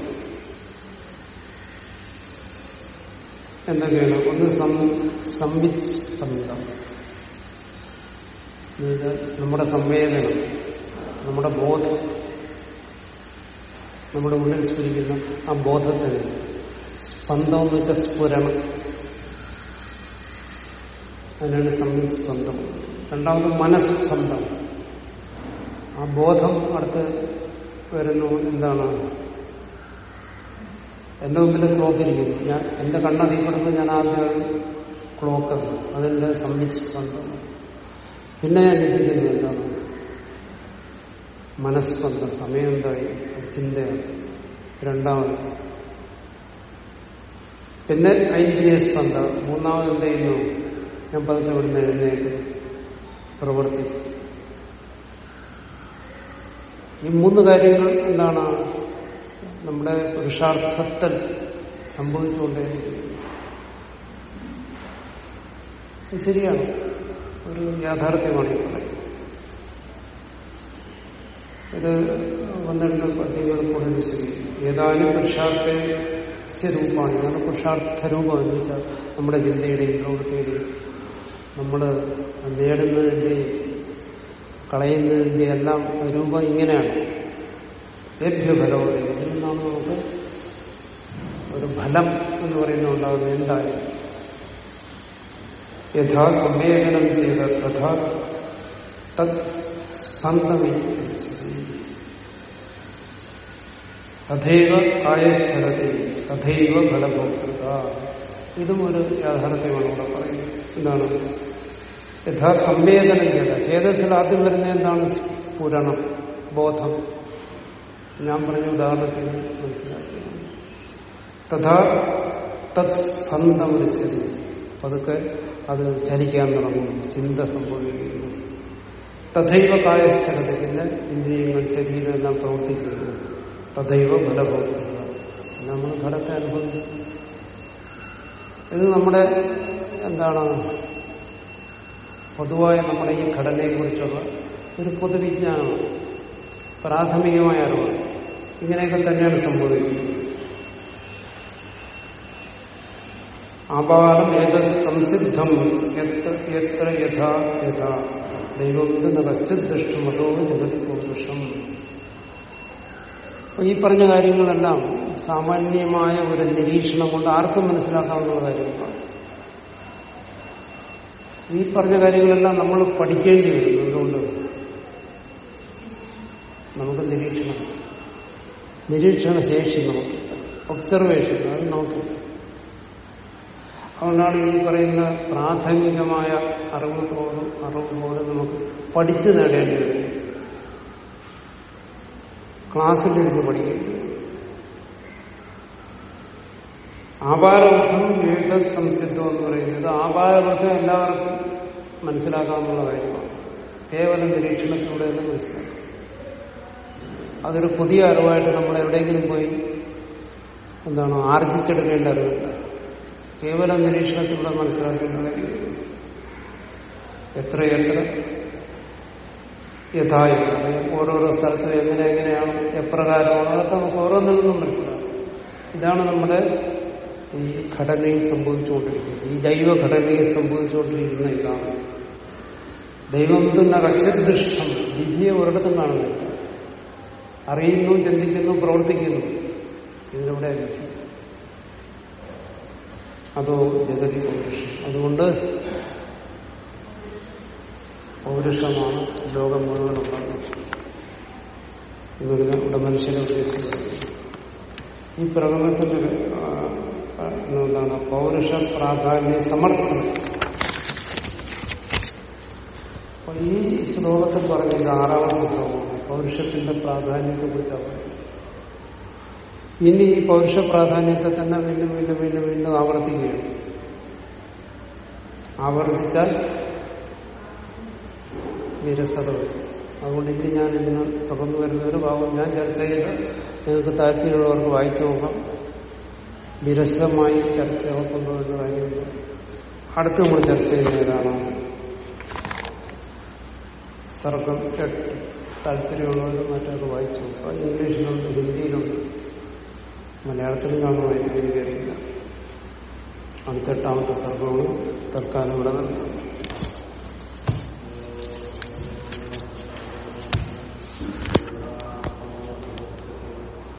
എന്തൊക്കെയാണ് ഒന്ന് സംവിസ്പന്ദം ഇത് നമ്മുടെ സംവേദനം നമ്മുടെ ബോധം. നമ്മുടെ ഉള്ളിൽ സ്ഫുരിക്കുന്ന ആ ബോധത്തിന് സ്പന്ദം എന്ന് വെച്ചാൽ സ്ഫുരണം. അതിനാണ് സംസ്പന്ദം രണ്ടാമത് മനസ്സ്പന്ദം ആ ബോധം അടുത്ത് വരുന്നു എന്താണ്? എന്റെ മുമ്പിൽ ക്ലോക്ക് ഇരിക്കുന്നു. ഞാൻ എന്റെ കണ്ണതിപ്പെടുമ്പോൾ ഞാൻ ആദ്യം ക്ലോക്ക് അതെന്റെ സംവിസ്പന്ദം പിന്നെ ഞാൻ ചിന്തിക്കുന്നത് എന്താണ്? മനസ്സ്പന്ദം സമയം എന്തായി ചിന്തയാണ്. രണ്ടാമത് പിന്നെ ഐന്ദ്രിയ സ്പന്ധ മൂന്നാമത് എന്ത് ചെയ്യുന്നു? ഞാൻ പതുക്കെ ഇവിടുന്ന് എഴുന്നേക്ക് പ്രവർത്തിക്കും. ഈ മൂന്ന് കാര്യങ്ങൾ എന്താണ്? നമ്മുടെ പുരുഷാർത്ഥത്തൽ സംഭവിച്ചുകൊണ്ടേയിരിക്കുന്നത് ഇത് ശരിയാണ്. ഒരു യാഥാർത്ഥ്യമാണ് ഈ പറയുന്നത്. ഇത് പന്ത്രണ്ട് പദ്യങ്ങൾ കൂടെ വിശദീകരിക്കും ഏതാനും പുരുഷാർത്ഥ രൂപമാണ്. ഇതാണ് പുരുഷാർത്ഥ രൂപം എന്ന് വെച്ചാൽ നമ്മുടെ ചിന്തയുടെയും പ്രവൃത്തിയുടെയും നമ്മൾ നേടുന്നതിന്റെയും കളയുന്നതിന്റെ എല്ലാം രൂപം ഇങ്ങനെയാണ്. ലഭ്യഫലവും ഇതിൽ നമുക്ക് ഒരു ഫലം എന്ന് പറയുന്നത് ഉണ്ടാകുന്നത് എന്തായാലും യഥാ സംവേദനം ചെയ്ത തഥാ തത് സ്പന്ദമി തഥൈവ കായച്ചരതി തഥൈവ ഫലഭോക്തൃത. ഇതും ഒരു യാഥാർത്ഥ്യമാണ് ഇവിടെ പറയുന്നത്. എന്താണ്? യഥാ സംവേദനം ചെയ്ത. ഛേദത്തിൽ ആദ്യം വരുന്ന എന്താണ്? സ്ഫുരണം ബോധം. ഞാൻ പറഞ്ഞ ഉദാഹരണത്തിൽ മനസ്സിലാക്കി. തഥാ തത് സ്പന്ദം വിളിച്ചത് പതുക്കെ അത് ചലിക്കാൻ തുടങ്ങും ചിന്ത സംഭവിക്കുന്നു. തഥൈവ കായസ്ഥലത്ത് പിന്നെ ഇന്ദ്രിയങ്ങൾ ശരീരം എല്ലാം പ്രവർത്തിക്കുന്നു. തഥൈവ ഫലഭോക്തൃക നമ്മൾ ഫലത്തെ അനുഭവിക്കും ഇത് നമ്മുടെ എന്താണ്? പൊതുവായ നമ്മുടെ ഈ ഘടനയെക്കുറിച്ചുള്ള ഒരു പൊതുവിജ്ഞാനമാണ്. പ്രാഥമികമായ അറിവാണ് ഇങ്ങനെയൊക്കെ തന്നെയാണ് സംഭവിക്കുന്നത്. അപാരം ഏതത് സംസിദ്ധം എത്ര യഥാ യഥാ. ദൈവത്തിന് പശ്ചിദ്ദൃഷ്ടമതോ ജഗതി പൗരുഷം ഈ പറഞ്ഞ കാര്യങ്ങളെല്ലാം സാമാന്യമായ ഒരു നിരീക്ഷണം കൊണ്ട് ആർക്കും മനസ്സിലാക്കാവുന്ന കാര്യങ്ങളാണ്. ഈ പറഞ്ഞ കാര്യങ്ങളെല്ലാം നമ്മൾ പഠിക്കേണ്ടി വരും. എന്തുകൊണ്ട്? നമുക്ക് നിരീക്ഷണം. നിരീക്ഷണ ശേഷി നമുക്ക്. ഒബ്സർവേഷൻ അത് നമുക്ക്. അതുകൊണ്ടാണ് ഈ പറയുന്ന പ്രാഥമികമായ അറിവ് പോലും അറിവ് പോലും നമുക്ക് പഠിച്ചു നേടേണ്ടി വരും. ക്ലാസ്സിലിരുന്ന് പഠിക്കേണ്ടി വരും ആപാരബുദ്ധം വിവേക സംസിദ്ധം എന്ന് പറയുന്നത് ആപാരബുദ്ധം എല്ലാവർക്കും മനസ്സിലാക്കാവുന്ന കാര്യമാണ്. കേവലം നിരീക്ഷണത്തിലൂടെ തന്നെ മനസ്സിലാക്കാം. അതൊരു പുതിയ അറിവായിട്ട് നമ്മൾ എവിടെയെങ്കിലും പോയി എന്താണ് ആർജിച്ചെടുക്കേണ്ട അറിവില്ല. കേവലം നിരീക്ഷണത്തിലൂടെ മനസ്സിലാക്കേണ്ട കാര്യം എത്ര എത്ര യഥായുധ ഓരോരോ സ്ഥലത്തും എങ്ങനെ എങ്ങനെയാണ് എപ്രകാരമാണ്? അതൊക്കെ നമുക്ക് ഓരോന്നിൽ നിന്നും മനസ്സിലാക്കാം ഇതാണ് നമ്മുടെ ഈ ഘടനയിൽ സംഭവിച്ചുകൊണ്ടിരിക്കുന്നത്. ഈ ദൈവഘടനയിൽ സംഭവിച്ചുകൊണ്ടിരിക്കുന്ന ഇതാണ്. ദൈവം തന്നെ അച്ചദൃഷ്ടം വിധിയെ ഒരിടത്തും കാണുന്നില്ല. അറിയുന്നു ചിന്തിക്കുന്നു പ്രവർത്തിക്കുന്നു. ഇതിലൂടെ അതോ ജഗതി പൗരുഷം. അതുകൊണ്ട് പൗരുഷമാണ് ലോകം മുഴുവൻ ഉണ്ടാകുന്നത് എന്നതിന് ഇവിടെ മനുഷ്യനെ ഉദ്ദേശിക്കുന്നത്. ഈ പ്രകടനത്തിന്റെ എന്താണ് പൗരുഷ പ്രാധാന്യ സമർത്ഥനം ഈ ശ്ലോകത്തിൽ പറഞ്ഞ ആറാമത്തെ ശ്ലോകമാണ് പൗരുഷത്തിന്റെ പ്രാധാന്യത്തെ കുറിച്ചാണ് ഇനി ഈ പൗരുഷ പ്രാധാന്യത്തെ തന്നെ വീണ്ടും വീണ്ടും വീണ്ടും വീണ്ടും ആവർത്തിക്കുകയാണ്. ആവർത്തിച്ചാൽ വിരസത വരും. അതുകൊണ്ട് ഇനി ഞാൻ ഇന്ന് തുടർന്നു വരുന്ന ഒരു ഭാഗം ഞാൻ ചർച്ച ചെയ്ത് നിങ്ങൾക്ക് താല്പര്യമുള്ളവർക്ക് വായിച്ചു നോക്കാം. വിരസമായി ചർച്ചയാക്കുന്നു എന്ന കാര്യമില്ല അടുത്ത് നമ്മൾ ചർച്ച ചെയ്യുന്നതാണ് സർഗം എട്ട്. താല്പര്യമുള്ളവർ മറ്റൊക്കെ വായിച്ചു. അത് ഇംഗ്ലീഷിലുണ്ട് ഹിന്ദിയിലുണ്ട്. മലയാളത്തിലും കാണുമായിരിക്കും എനിക്കറിയില്ല അടുത്തെട്ടാമത്തെ സർഗമാണ് തൽക്കാലം ഇവിടെ നിർത്തുന്നത്